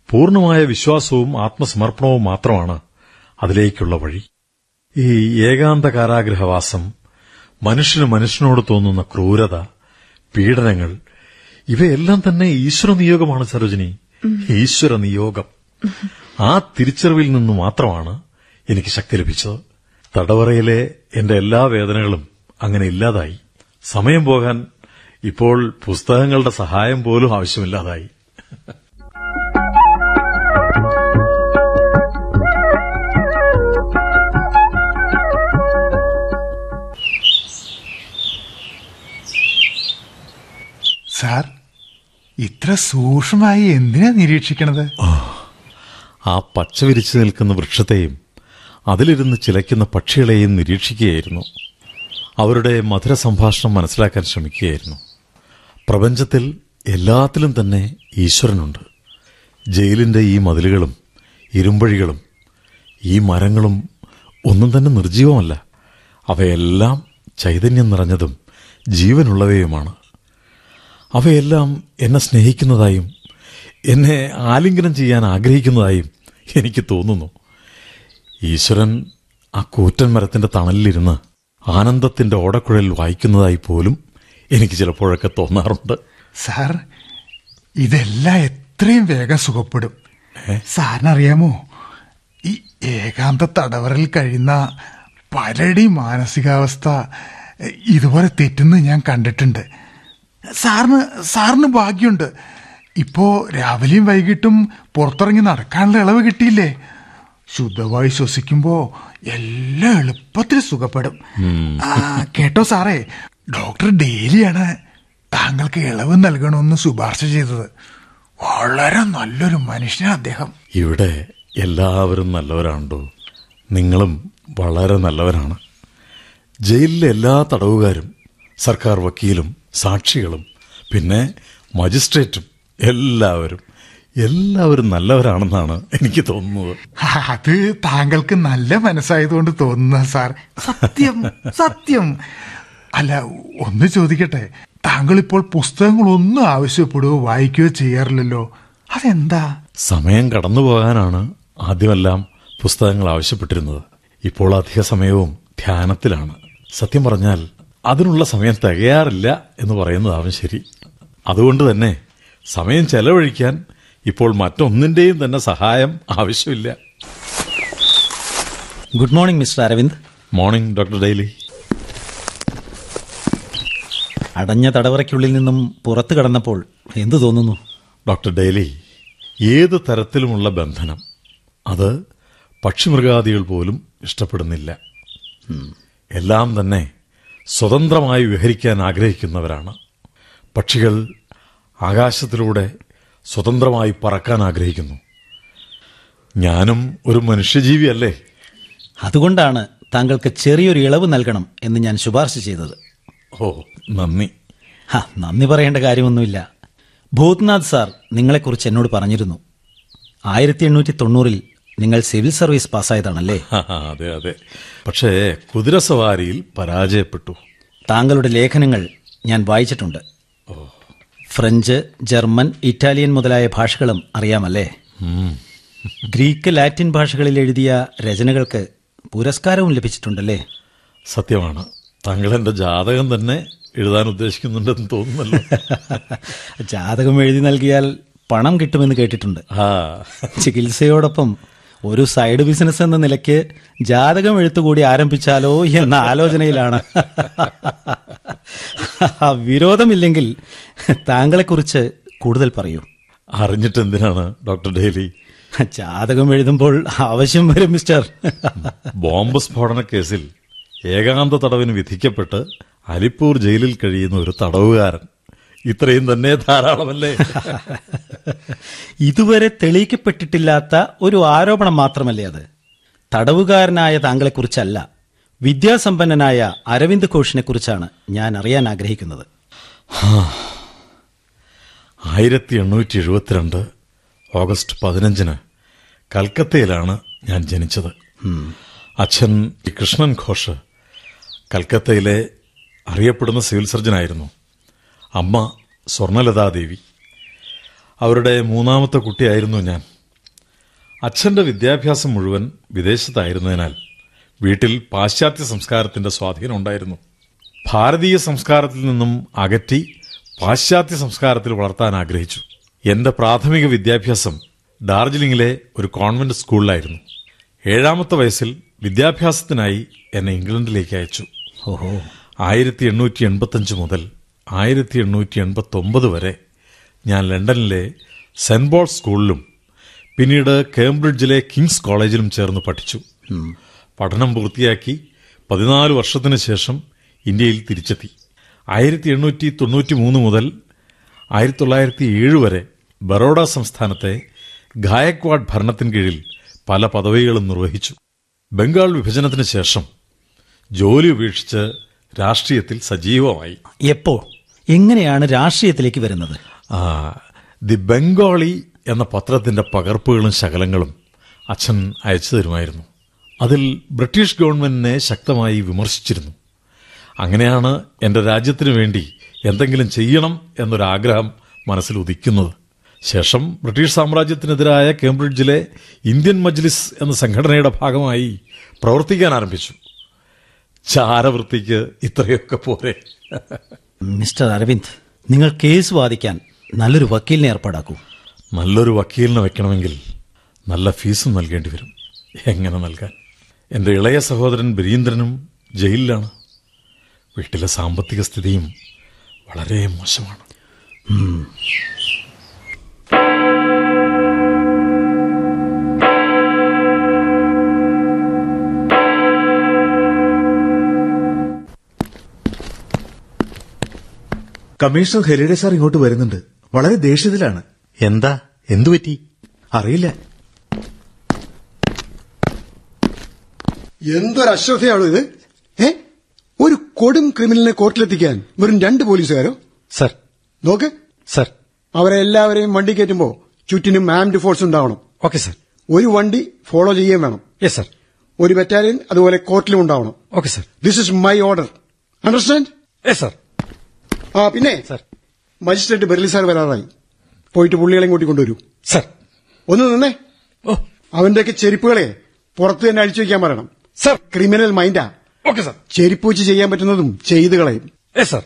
പൂർണമായ വിശ്വാസവും ആത്മസമർപ്പണവും മാത്രമാണ് അതിലേക്കുള്ള വഴി. ഈ ഏകാന്ത കാരാഗ്രഹവാസം മനുഷ്യന് മനുഷ്യനോട് തോന്നുന്ന ക്രൂരത പീഡനങ്ങൾ ഇവയെല്ലാം തന്നെ ഈശ്വര നിയോഗമാണ് സരോജിനി. ഈശ്വര നിയോഗം. ആ തിരിച്ചറിവിൽ നിന്ന് മാത്രമാണ് എനിക്ക് ശക്തി ലഭിച്ചത്. തടവറയിലെ എന്റെ എല്ലാ വേദനകളും അങ്ങനെ ഇല്ലാതായി. സമയം പോകാൻ ഇപ്പോൾ പുസ്തകങ്ങളുടെ സഹായം പോലും ആവശ്യമില്ലാതായി. സാർ ഇത്ര സൂക്ഷ്മമായി എന്തിനാ നിരീക്ഷിക്കണത്? ആ പച്ച വിരിച്ചു നിൽക്കുന്ന വൃക്ഷത്തെയും അതിലിരുന്ന് ചിലയ്ക്കുന്ന പക്ഷികളെയും നിരീക്ഷിക്കുകയായിരുന്നു. അവരുടെ മധുര സംഭാഷണം മനസ്സിലാക്കാൻ ശ്രമിക്കുകയായിരുന്നു. പ്രപഞ്ചത്തിൽ എല്ലാത്തിലും തന്നെ ഈശ്വരനുണ്ട്. ജയിലിന്റെ ഈ മതിലുകളും ഇരുമ്പഴികളും ഈ മരങ്ങളും ഒന്നും തന്നെ നിർജീവമല്ല. അവയെല്ലാം ചൈതന്യം നിറഞ്ഞതും ജീവനുള്ളവയുമാണ്. അവയെല്ലാം എന്നെ സ്നേഹിക്കുന്നതായും എന്നെ ആലിംഗനം ചെയ്യാൻ ആഗ്രഹിക്കുന്നതായും എനിക്ക് തോന്നുന്നു. ഈശ്വരൻ ആ കൂറ്റൻ മരത്തിന്റെ തണലിലിരുന്ന് ആനന്ദത്തിന്റെ ഓടക്കുഴൽ വായിക്കുന്നതായി പോലും എനിക്ക് ചിലപ്പോഴൊക്കെ തോന്നാറുണ്ട്. സാർ ഇതെല്ലാം എത്രയും വേഗം സുഖപ്പെടും. സാറിനറിയാമോ? ഈ ഏകാന്ത തടവറിൽ കഴിയുന്ന പലടി മാനസികാവസ്ഥ ഇതുപോലെ തെറ്റുന്ന ഞാൻ കണ്ടിട്ടുണ്ട്. സാറിന് സാറിന് ഭാഗ്യമുണ്ട്. ഇപ്പോ രാവിലെയും വൈകിട്ടും പുറത്തിറങ്ങി നടക്കാനുള്ള ഇളവ് കിട്ടിയില്ലേ? ശുദ്ധവായു ശ്വസിക്കുമ്പോൾ എല്ലാം എളുപ്പത്തിൽ സുഖപ്പെടും. ആ, കേട്ടോ സാറേ. ഡോക്ടർ ഡെയിലിയാണ് താങ്കൾക്ക് ഇളവ് നൽകണമെന്ന് ശുപാർശ ചെയ്തത്. വളരെ നല്ലൊരു മനുഷ്യനാണ് അദ്ദേഹം. ഇവിടെ എല്ലാവരും നല്ലവരാണോ നിങ്ങളും വളരെ നല്ലവരാണ്. ജയിലിലെ എല്ലാ തടവുകാരും സർക്കാർ വക്കീലും സാക്ഷികളും പിന്നെ മജിസ്ട്രേറ്റും എല്ലാവരും എല്ലാവരും നല്ലവരാണെന്നാണ് എനിക്ക് തോന്നുന്നത്. അത് താങ്കൾക്ക് നല്ല മനസ്സായതുകൊണ്ട് തോന്നുന്ന സാർ. സത്യം സത്യം. അല്ല ഒന്ന് ചോദിക്കട്ടെ. താങ്കൾ ഇപ്പോൾ പുസ്തകങ്ങളൊന്നും ആവശ്യപ്പെടുകയോ വായിക്കുകയോ ചെയ്യാറില്ലല്ലോ. അതെന്താ? സമയം കടന്നു പോകാനാണ് ആദ്യമെല്ലാം പുസ്തകങ്ങൾ ആവശ്യപ്പെട്ടിരുന്നത്. ഇപ്പോൾ അധിക സമയവും ധ്യാനത്തിലാണ്. സത്യം പറഞ്ഞാൽ അതിനുള്ള സമയം തികയാറില്ല എന്ന് പറയുന്നതാവും ശരി. അതുകൊണ്ട് തന്നെ സമയം ചെലവഴിക്കാൻ ഇപ്പോൾ മറ്റൊന്നിന്റെയും തന്നെ സഹായം ആവശ്യമില്ല. Good morning mister Aravind. Morning doctor Daly. അടഞ്ഞ തടവറയ്ക്കുള്ളിൽ നിന്നും പുറത്തു കടന്നപ്പോൾ എന്തു തോന്നുന്നു? ഡോക്ടർ ഡെയ്ലി ഏത് തരത്തിലുമുള്ള ബന്ധനം? അത് പക്ഷിമൃഗാദികൾ പോലും ഇഷ്ടപ്പെടുന്നില്ല. എല്ലാം തന്നെ സ്വതന്ത്രമായി വിഹരിക്കാൻ ആഗ്രഹിക്കുന്നവരാണ്. പക്ഷികൾ ആകാശത്തിലൂടെ സ്വതന്ത്രമായി പറക്കാൻ ആഗ്രഹിക്കുന്നു. ഞാനും ഒരു മനുഷ്യജീവിയല്ലേ? അതുകൊണ്ടാണ് താങ്കൾക്ക് ചെറിയൊരു ഇളവ് നൽകണം എന്ന് ഞാൻ ശുപാർശ ചെയ്തത്. ഓ നന്ദി. ഹാ നന്ദി പറയേണ്ട കാര്യമൊന്നുമില്ല. ഭൂത്നാഥ് സാർ നിങ്ങളെക്കുറിച്ച് എന്നോട് പറഞ്ഞിരുന്നു. ആയിരത്തി എണ്ണൂറ്റി തൊണ്ണൂറിൽ നിങ്ങൾ സിവിൽ സർവീസ് പാസ്സായതാണല്ലേ? അതെ അതെ. പക്ഷേ കുതിരസവാരിയിൽ പരാജയപ്പെട്ടു. താങ്കളുടെ ലേഖനങ്ങൾ ഞാൻ വായിച്ചിട്ടുണ്ട്. ഫ്രഞ്ച് ജർമ്മൻ ഇറ്റാലിയൻ മുതലായ ഭാഷകളും അറിയാമല്ലേ? ഗ്രീക്ക് ലാറ്റിൻ ഭാഷകളിൽ എഴുതിയ രചനകൾക്ക് പുരസ്കാരവും ലഭിച്ചിട്ടുണ്ടല്ലേ? സത്യമാണ്. താങ്കൾ എന്റെ ജാതകം തന്നെ എഴുതാൻ ഉദ്ദേശിക്കുന്നുണ്ടെന്ന് തോന്നുന്നല്ലോ. ജാതകം എഴുതി നൽകിയാൽ പണം കിട്ടുമെന്ന് കേട്ടിട്ടുണ്ട്. ആ ചികിത്സയോടൊപ്പം ഒരു സൈഡ് ബിസിനസ് എന്ന നിലയ്ക്ക് ജാതകം എഴുത്തുകൂടി ആരംഭിച്ചാലോ എന്ന ആലോചനയിലാണ്. വിരോധമില്ലെങ്കിൽ താങ്കളെക്കുറിച്ച് കൂടുതൽ പറയൂ. അറിഞ്ഞിട്ട് എന്തിനാണ് ഡോക്ടർ ഡെയ്ലി? ജാതകം എഴുതുമ്പോൾ ആവശ്യം വരും മിസ്റ്റർ. ബോംബ് സ്ഫോടന കേസിൽ ഏകാന്ത തടവിന് വിധിക്കപ്പെട്ട് അലിപ്പൂർ ജയിലിൽ കഴിയുന്ന ഒരു തടവുകാരൻ. ഇത്രയും തന്നെ ധാരാളമല്ലേ? ഇതുവരെ തെളിയിക്കപ്പെട്ടിട്ടില്ലാത്ത ഒരു ആരോപണം മാത്രമല്ലേ അത്? തടവുകാരനായ താങ്കളെക്കുറിച്ചല്ല വിദ്യാസമ്പന്നനായ അരവിന്ദ് ഘോഷിനെ കുറിച്ചാണ് ഞാൻ അറിയാൻ ആഗ്രഹിക്കുന്നത്. ആയിരത്തി എണ്ണൂറ്റി എഴുപത്തിരണ്ട് ഓഗസ്റ്റ് പതിനഞ്ചിന് കൽക്കത്തയിലാണ് ഞാൻ ജനിച്ചത്. അച്ഛൻ കൃഷ്ണൻ ഘോഷ് കൽക്കത്തയിലെ അറിയപ്പെടുന്ന സിവിൽ സർജനായിരുന്നു അമ്മ സ്വർണലതാദേവി. അവരുടെ മൂന്നാമത്തെ കുട്ടിയായിരുന്നു ഞാൻ. അച്ഛന്റെ വിദ്യാഭ്യാസം മുഴുവൻ വിദേശത്തായിരുന്നതിനാൽ വീട്ടിൽ പാശ്ചാത്യ സംസ്കാരത്തിന്റെ സ്വാധീനം ഉണ്ടായിരുന്നു. ഭാരതീയ സംസ്കാരത്തിൽ നിന്നും അകറ്റി പാശ്ചാത്യ സംസ്കാരത്തിൽ വളർത്താൻ ആഗ്രഹിച്ചു. എന്റെ പ്രാഥമിക വിദ്യാഭ്യാസം ഡാർജിലിംഗിലെ ഒരു കോൺവെന്റ് സ്കൂളിലായിരുന്നു. ഏഴാമത്തെ വയസ്സിൽ വിദ്യാഭ്യാസത്തിനായി എന്നെ ഇംഗ്ലണ്ടിലേക്ക് അയച്ചു. ആയിരത്തി എണ്ണൂറ്റി എൺപത്തഞ്ച് മുതൽ ആയിരത്തി എണ്ണൂറ്റി എൺപത്തി ഒമ്പത് വരെ ഞാൻ ലണ്ടനിലെ സെന്റ് പോൾ സ്കൂളിലും പിന്നീട് കേംബ്രിഡ്ജിലെ കിങ്സ് കോളേജിലും ചേർന്ന് പഠിച്ചു. പഠനം പൂർത്തിയാക്കി പതിനാല് വർഷത്തിന് ശേഷം ഇന്ത്യയിൽ തിരിച്ചെത്തി. ആയിരത്തി എണ്ണൂറ്റി തൊണ്ണൂറ്റി മൂന്ന് മുതൽ ആയിരത്തി തൊള്ളായിരത്തി ഏഴ് വരെ ബറോഡ സംസ്ഥാനത്തെ ഗായക്വാഡ് ഭരണത്തിൻ കീഴിൽ പല പദവികളും നിർവഹിച്ചു. ബംഗാൾ വിഭജനത്തിന് ശേഷം ജോലി ഉപേക്ഷിച്ച് രാഷ്ട്രീയത്തിൽ സജീവമായി. എപ്പോ? എങ്ങനെയാണ് രാഷ്ട്രീയത്തിലേക്ക് വരുന്നത്? ആ, ദി ബംഗാളി എന്ന പത്രത്തിന്റെ പകർപ്പുകളും ശകലങ്ങളും അച്ഛൻ അയച്ചു തരുമായിരുന്നു. അതിൽ ബ്രിട്ടീഷ് ഗവൺമെന്റിനെ ശക്തമായി വിമർശിച്ചിരുന്നു. അങ്ങനെയാണ് എന്റെ രാജ്യത്തിനു വേണ്ടി എന്തെങ്കിലും ചെയ്യണം എന്നൊരാഗ്രഹം മനസ്സിൽ ഉദിക്കുന്നത്. ശേഷം ബ്രിട്ടീഷ് സാമ്രാജ്യത്തിനെതിരായ കേംബ്രിഡ്ജിലെ ഇന്ത്യൻ മജ്ലിസ് എന്ന സംഘടനയുടെ ഭാഗമായി പ്രവർത്തിക്കാൻ ആരംഭിച്ചു. ചാരവൃത്തിക്ക് ഇത്രയൊക്കെ പോരെ. മിസ്റ്റർ അരവിന്ദ് നിങ്ങൾ കേസ് വാദിക്കാൻ നല്ലൊരു വക്കീലിനെ ഏർപ്പാടാക്കൂ. നല്ലൊരു വക്കീലിനെ വെക്കണമെങ്കിൽ നല്ല ഫീസും നൽകേണ്ടി വരും. എങ്ങനെ നൽകാൻ? എന്റെ ഇളയ സഹോദരൻ ബരീന്ദ്രനും ജയിലിലാണ്. വീട്ടിലെ സാമ്പത്തിക സ്ഥിതിയും വളരെ മോശമാണ്. കമ്മീഷണർ ഹെലിഡെ സാർ ഇങ്ങോട്ട് വരുന്നുണ്ട്. വളരെ ദേഷ്യത്തിലാണ്. എന്താ? എന്തു പറ്റി? അറിയില്ല. എന്തൊരു അശ്രദ്ധയാണോ ഇത്? ഏ? ഒരു കൊടും ക്രിമിനലിനെ കോർട്ടിലെത്തിക്കാൻ വെറും രണ്ട് പോലീസുകാരോ? സർ. നോക്ക്. സർ. അവരെ എല്ലാവരെയും വണ്ടി കയറ്റുമ്പോ ചുറ്റിനും ആംഡ് ഫോഴ്സ് ഉണ്ടാവണം. Okay sir. ഒരു വണ്ടി ഫോളോ ചെയ്യുകയും വേണം. Yes sir. ഒരു ബറ്റാലിയൻ അതുപോലെ കോർട്ടിലും ഉണ്ടാവണം. Okay sir. This is my order understand yes sir. ആ പിന്നെ മജിസ്ട്രേറ്റ് ബെർലി സാർ വരാറായി. പോയിട്ട് പുള്ളികളെയും കൂട്ടി കൊണ്ടുവരൂ. സർ. ഒന്ന് നിന്നേ. അവന്റെയൊക്കെ ചെരുപ്പുകളെ പുറത്ത് തന്നെ അഴിച്ചു വെക്കാൻ പറയണം. സർ. ക്രിമിനൽ മൈൻഡാ. Okay sir. ചെരുപ്പ് വെച്ച് ചെയ്യാൻ പറ്റുന്നതും ചെയ്തു കളയും. സർ.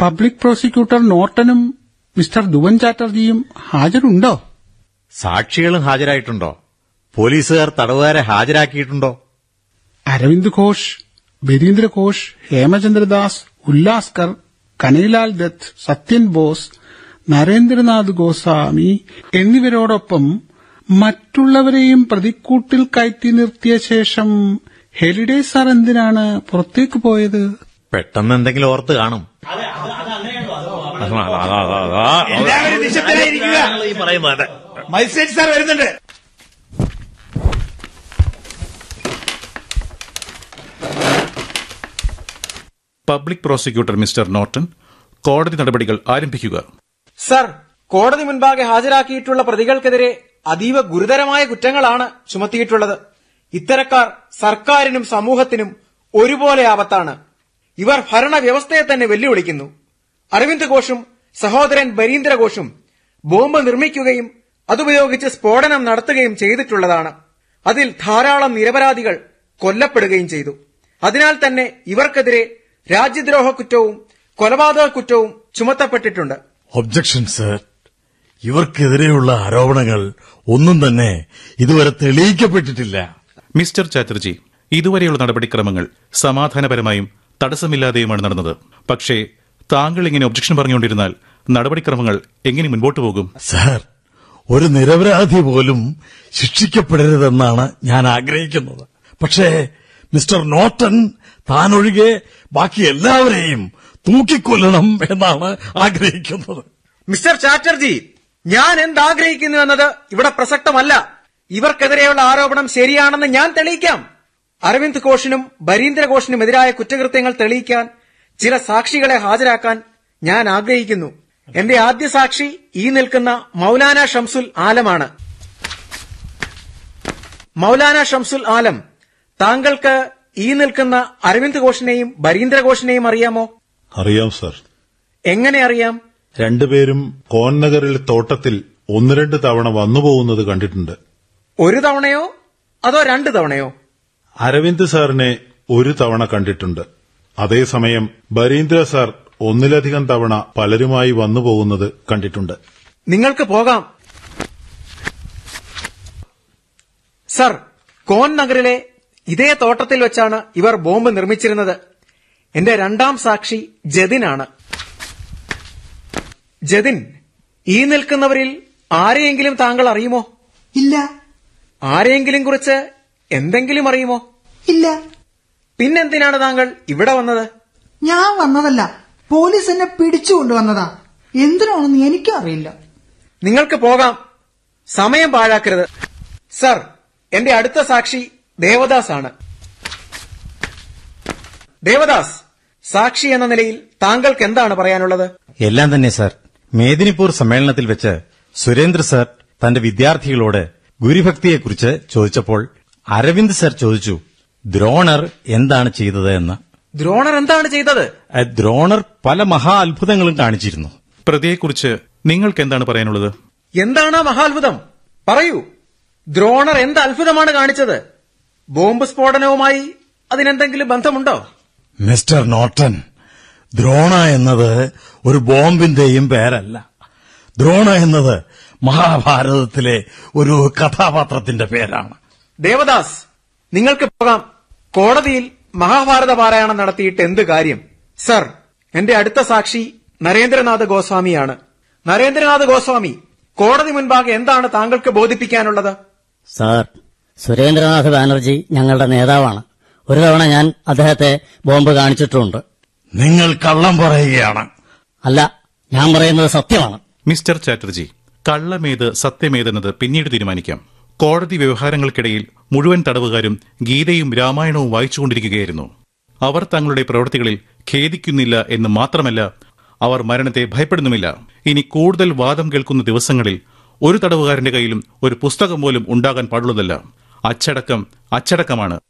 പബ്ലിക് പ്രോസിക്യൂട്ടർ നോർട്ടനും മിസ്റ്റർ ധുവൻ ചാറ്റർജിയും ഹാജരുണ്ടോ? സാക്ഷികളും ഹാജരായിട്ടുണ്ടോ? പോലീസുകാർ തടവുകാരെ ഹാജരാക്കിയിട്ടുണ്ടോ? അരവിന്ദ് ഘോഷ് ബരീന്ദ്ര ഘോഷ് ഹേമചന്ദ്രദാസ് ഉല്ലാസ്കർ കനൈലാൽ ദത്ത് സത്യൻ ബോസ് നരേന്ദ്രനാഥ് ഗോസ്വാമി എന്നിവരോടൊപ്പം മറ്റുള്ളവരെയും പ്രതിക്കൂട്ടിൽ കയറ്റി നിർത്തിയ ശേഷം ഹെലിഡേ സാർ എന്തിനാണ് പുറത്തേക്ക് പോയത്? പെട്ടെന്ന് എന്തെങ്കിലും ഓർത്ത് കാണും. എല്ലാവരും നിശബ്ദരായിരിക്കുക. മജിസ്ട്രേറ്റ് സാർ വരുന്നുണ്ട്. പബ്ലിക് പ്രോസിക്യൂട്ടർ മിസ്റ്റർ നോർട്ടൺ കോടതി നടപടികൾ ആരംഭിക്കുക. സർ കോടതി മുൻപാകെ ഹാജരാക്കിയിട്ടുള്ള പ്രതികൾക്കെതിരെ അതീവ ഗുരുതരമായ കുറ്റങ്ങളാണ് ചുമത്തിയിട്ടുള്ളത്. ഇത്തരക്കാർ സർക്കാരിനും സമൂഹത്തിനും ഒരുപോലെ ആപത്താണ്. ഇവർ ഭരണവ്യവസ്ഥയെ തന്നെ വെല്ലുവിളിക്കുന്നു. അരവിന്ദ് ഘോഷും സഹോദരൻ ബരീന്ദ്ര ഘോഷും ബോംബ് നിർമ്മിക്കുകയും അതുപയോഗിച്ച് സ്ഫോടനം നടത്തുകയും ചെയ്തിട്ടുള്ളതാണ്. അതിൽ ധാരാളം നിരപരാധികൾ കൊല്ലപ്പെടുകയും ചെയ്തു. അതിനാൽ തന്നെ ഇവർക്കെതിരെ രാജ്യദ്രോഹ കുറ്റവും കൊലപാതക കുറ്റവും ചുമത്തപ്പെട്ടിട്ടുണ്ട്. ഒബ്ജക്ഷൻ സർ ഇവർക്കെതിരെയുള്ള ആരോപണങ്ങൾ ഒന്നും തന്നെ ഇതുവരെ തെളിയിക്കപ്പെട്ടിട്ടില്ല. മിസ്റ്റർ ചാറ്റർജി ഇതുവരെയുള്ള നടപടിക്രമങ്ങൾ സമാധാനപരമായും തടസ്സമില്ലാതെയുമാണ് നടന്നത്. പക്ഷേ താങ്കൾ ഇങ്ങനെ ഒബ്ജക്ഷൻ പറഞ്ഞുകൊണ്ടിരുന്നാൽ നടപടിക്രമങ്ങൾ എങ്ങനെ മുൻപോട്ട് പോകും? സർ ഒരു നിരപരാധി പോലും ശിക്ഷിക്കപ്പെടരുതെന്നാണ് ഞാൻ ആഗ്രഹിക്കുന്നത്. പക്ഷേ മിസ്റ്റർ നോട്ടൺ താനൊഴികെ ബാക്കി എല്ലാവരെയും തൂക്കിക്കൊല്ലണം എന്നാണ് ആഗ്രഹിക്കുന്നത്. മിസ്റ്റർ ചാറ്റർജി ഞാൻ എന്താഗ്രഹിക്കുന്നു എന്നത് ഇവിടെ പ്രസക്തമല്ല. ഇവർക്കെതിരെയുള്ള ആരോപണം ശരിയാണെന്ന് ഞാൻ തെളിയിക്കാം. അരവിന്ദ് ഘോഷിനും ബരീന്ദ്ര ഘോഷിനും എതിരായ കുറ്റകൃത്യങ്ങൾ തെളിയിക്കാൻ ചില സാക്ഷികളെ ഹാജരാക്കാൻ ഞാൻ ആഗ്രഹിക്കുന്നു. എന്റെ ആദ്യ സാക്ഷി ഈ നിൽക്കുന്ന മൗലാന ഷംസുൽ ആലമാണ്. മൗലാന ഷംസുൽ ആലം താങ്കൾക്ക് ഈ നിൽക്കുന്ന അരവിന്ദ് ഘോഷിനെയും ബരീന്ദ്ര ഘോഷിനെയും അറിയാമോ? അറിയാം സർ. എങ്ങനെ അറിയാം? രണ്ടുപേരും കോന്നഗറിൽ തോട്ടത്തിൽ ഒന്ന് രണ്ട് തവണ വന്നുപോകുന്നത് കണ്ടിട്ടുണ്ട്. ഒരു തവണയോ? അതോ രണ്ട് തവണയോ? അരവിന്ദ് സാറിനെ ഒരു തവണ കണ്ടിട്ടുണ്ട്. അതേസമയം ബരീന്ദ്ര സാർ ഒന്നിലധികം തവണ പലരുമായി വന്നുപോകുന്നത് കണ്ടിട്ടുണ്ട്. നിങ്ങൾക്ക് പോകാം. സർ കോൻ നഗറിലെ ഇതേ തോട്ടത്തിൽ വെച്ചാണ് ഇവർ ബോംബ് നിർമ്മിച്ചിരുന്നത്. എന്റെ രണ്ടാം സാക്ഷി ജതിനാണ്. ജതിൻ ഈ നിൽക്കുന്നവരിൽ ആരെയെങ്കിലും താങ്കൾ അറിയുമോ? ഇല്ല. ആരെയെങ്കിലും കുറിച്ച് എന്തെങ്കിലും അറിയുമോ? ഇല്ല. പിന്നെന്തിനാണ് താങ്കൾ ഇവിടെ വന്നത്? ഞാൻ വന്നതല്ല. പോലീസ് എന്നെ പിടിച്ചു കൊണ്ടുവന്നതാ. എന്തിനാണെന്ന് എനിക്കും അറിയില്ല നിങ്ങൾക്ക് പോകാം. സമയം പാഴാക്കരുത്. സർ എന്റെ അടുത്ത സാക്ഷി ദേവദാസ് ആണ് ദേവദാസ് സാക്ഷി എന്ന നിലയിൽ താങ്കൾക്ക് എന്താണ് പറയാനുള്ളത്? എല്ലാം തന്നെ സർ. മേദിനിപൂർ സമ്മേളനത്തിൽ വെച്ച് സുരേന്ദ്ര സർ തന്റെ വിദ്യാർത്ഥികളോട് ഗുരുഭക്തിയെക്കുറിച്ച് ചോദിച്ചപ്പോൾ അരവിന്ദ് സർ ചോദിച്ചു ദ്രോണർ എന്താണ് ചെയ്തത്? എന്ന്. ദ്രോണർ എന്താണ് ചെയ്തത്? ദ്രോണർ പല മഹാ അത്ഭുതങ്ങളും കാണിച്ചിരുന്നു. പ്രതിയെക്കുറിച്ച് നിങ്ങൾക്ക് എന്താണ് പറയാനുള്ളത്? എന്താണ് ആ മഹാത്ഭുതം പറയൂ. ദ്രോണർ എന്ത് അത്ഭുതമാണ് കാണിച്ചത്? ബോംബ് സ്ഫോടനവുമായി അതിനെന്തെങ്കിലും ബന്ധമുണ്ടോ? മിസ്റ്റർ നോട്ടൻ ദ്രോണ എന്നത് ഒരു ബോംബിന്റെയും പേരല്ല. ദ്രോണ എന്നത് മഹാഭാരതത്തിലെ ഒരു കഥാപാത്രത്തിന്റെ പേരാണ്. ദേവദാസ് നിങ്ങൾക്ക് പോകാം. കോടതിയിൽ മഹാഭാരത പാരായണം നടത്തിയിട്ട് എന്ത് കാര്യം? സർ എന്റെ അടുത്ത സാക്ഷി നരേന്ദ്രനാഥ് ഗോസ്വാമിയാണ്. നരേന്ദ്രനാഥ് ഗോസ്വാമി കോടതി മുൻപാകെ എന്താണ് താങ്കൾക്ക് ബോധിപ്പിക്കാനുള്ളത്? സാർ സുരേന്ദ്രനാഥ് ബാനർജി ഞങ്ങളുടെ നേതാവാണ്. ഒരു തവണ ഞാൻ അദ്ദേഹത്തെ ബോംബ് കാണിച്ചിട്ടുണ്ട്. നിങ്ങൾ കള്ളം പറയുകയാണ്. അല്ല ഞാൻ പറയുന്നത് സത്യമാണ്. മിസ്റ്റർ ചാറ്റർജി കള്ളമേത് സത്യമേതെന്നത് പിന്നീട് തീരുമാനിക്കാം. കോടതി വ്യവഹാരങ്ങൾക്കിടയിൽ മുഴുവൻ തടവുകാരും ഗീതയും രാമായണവും വായിച്ചുകൊണ്ടിരിക്കുകയായിരുന്നു. അവർ തങ്ങളുടെ പ്രവൃത്തികളിൽ ഖേദിക്കുന്നില്ല എന്ന് മാത്രമല്ല അവർ മരണത്തെ ഭയപ്പെടുന്നുമില്ല. ഇനി കൂടുതൽ വാദം കേൾക്കുന്ന ദിവസങ്ങളിൽ ഒരു തടവുകാരന്റെ കയ്യിലും ഒരു പുസ്തകം പോലും ഉണ്ടാകാൻ പാടുള്ളതല്ല. അച്ചടക്കം അച്ചടക്കമാണ്.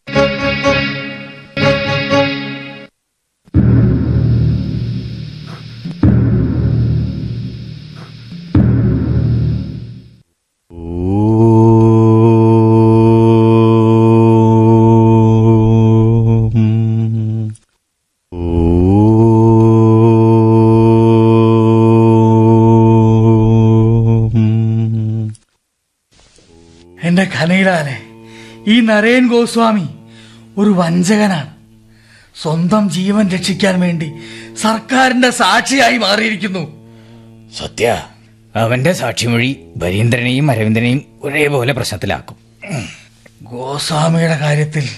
ഈ നരേൻ ഗോസ്വാമി ഒരു വഞ്ചകനാണ്. സ്വന്തം ജീവൻ രക്ഷിക്കാൻ വേണ്ടി സർക്കാരിന്റെ സാക്ഷിയായി മാറിയിരിക്കുന്നു. സത്യ അവന്റെ സാക്ഷിമൊഴി ഭരീന്ദ്രനെയും അരവിന്ദനെയും ഒരേപോലെ പ്രശ്നത്തിലാക്കും. ഗോസ്വാമിയുടെ കാര്യത്തിൽ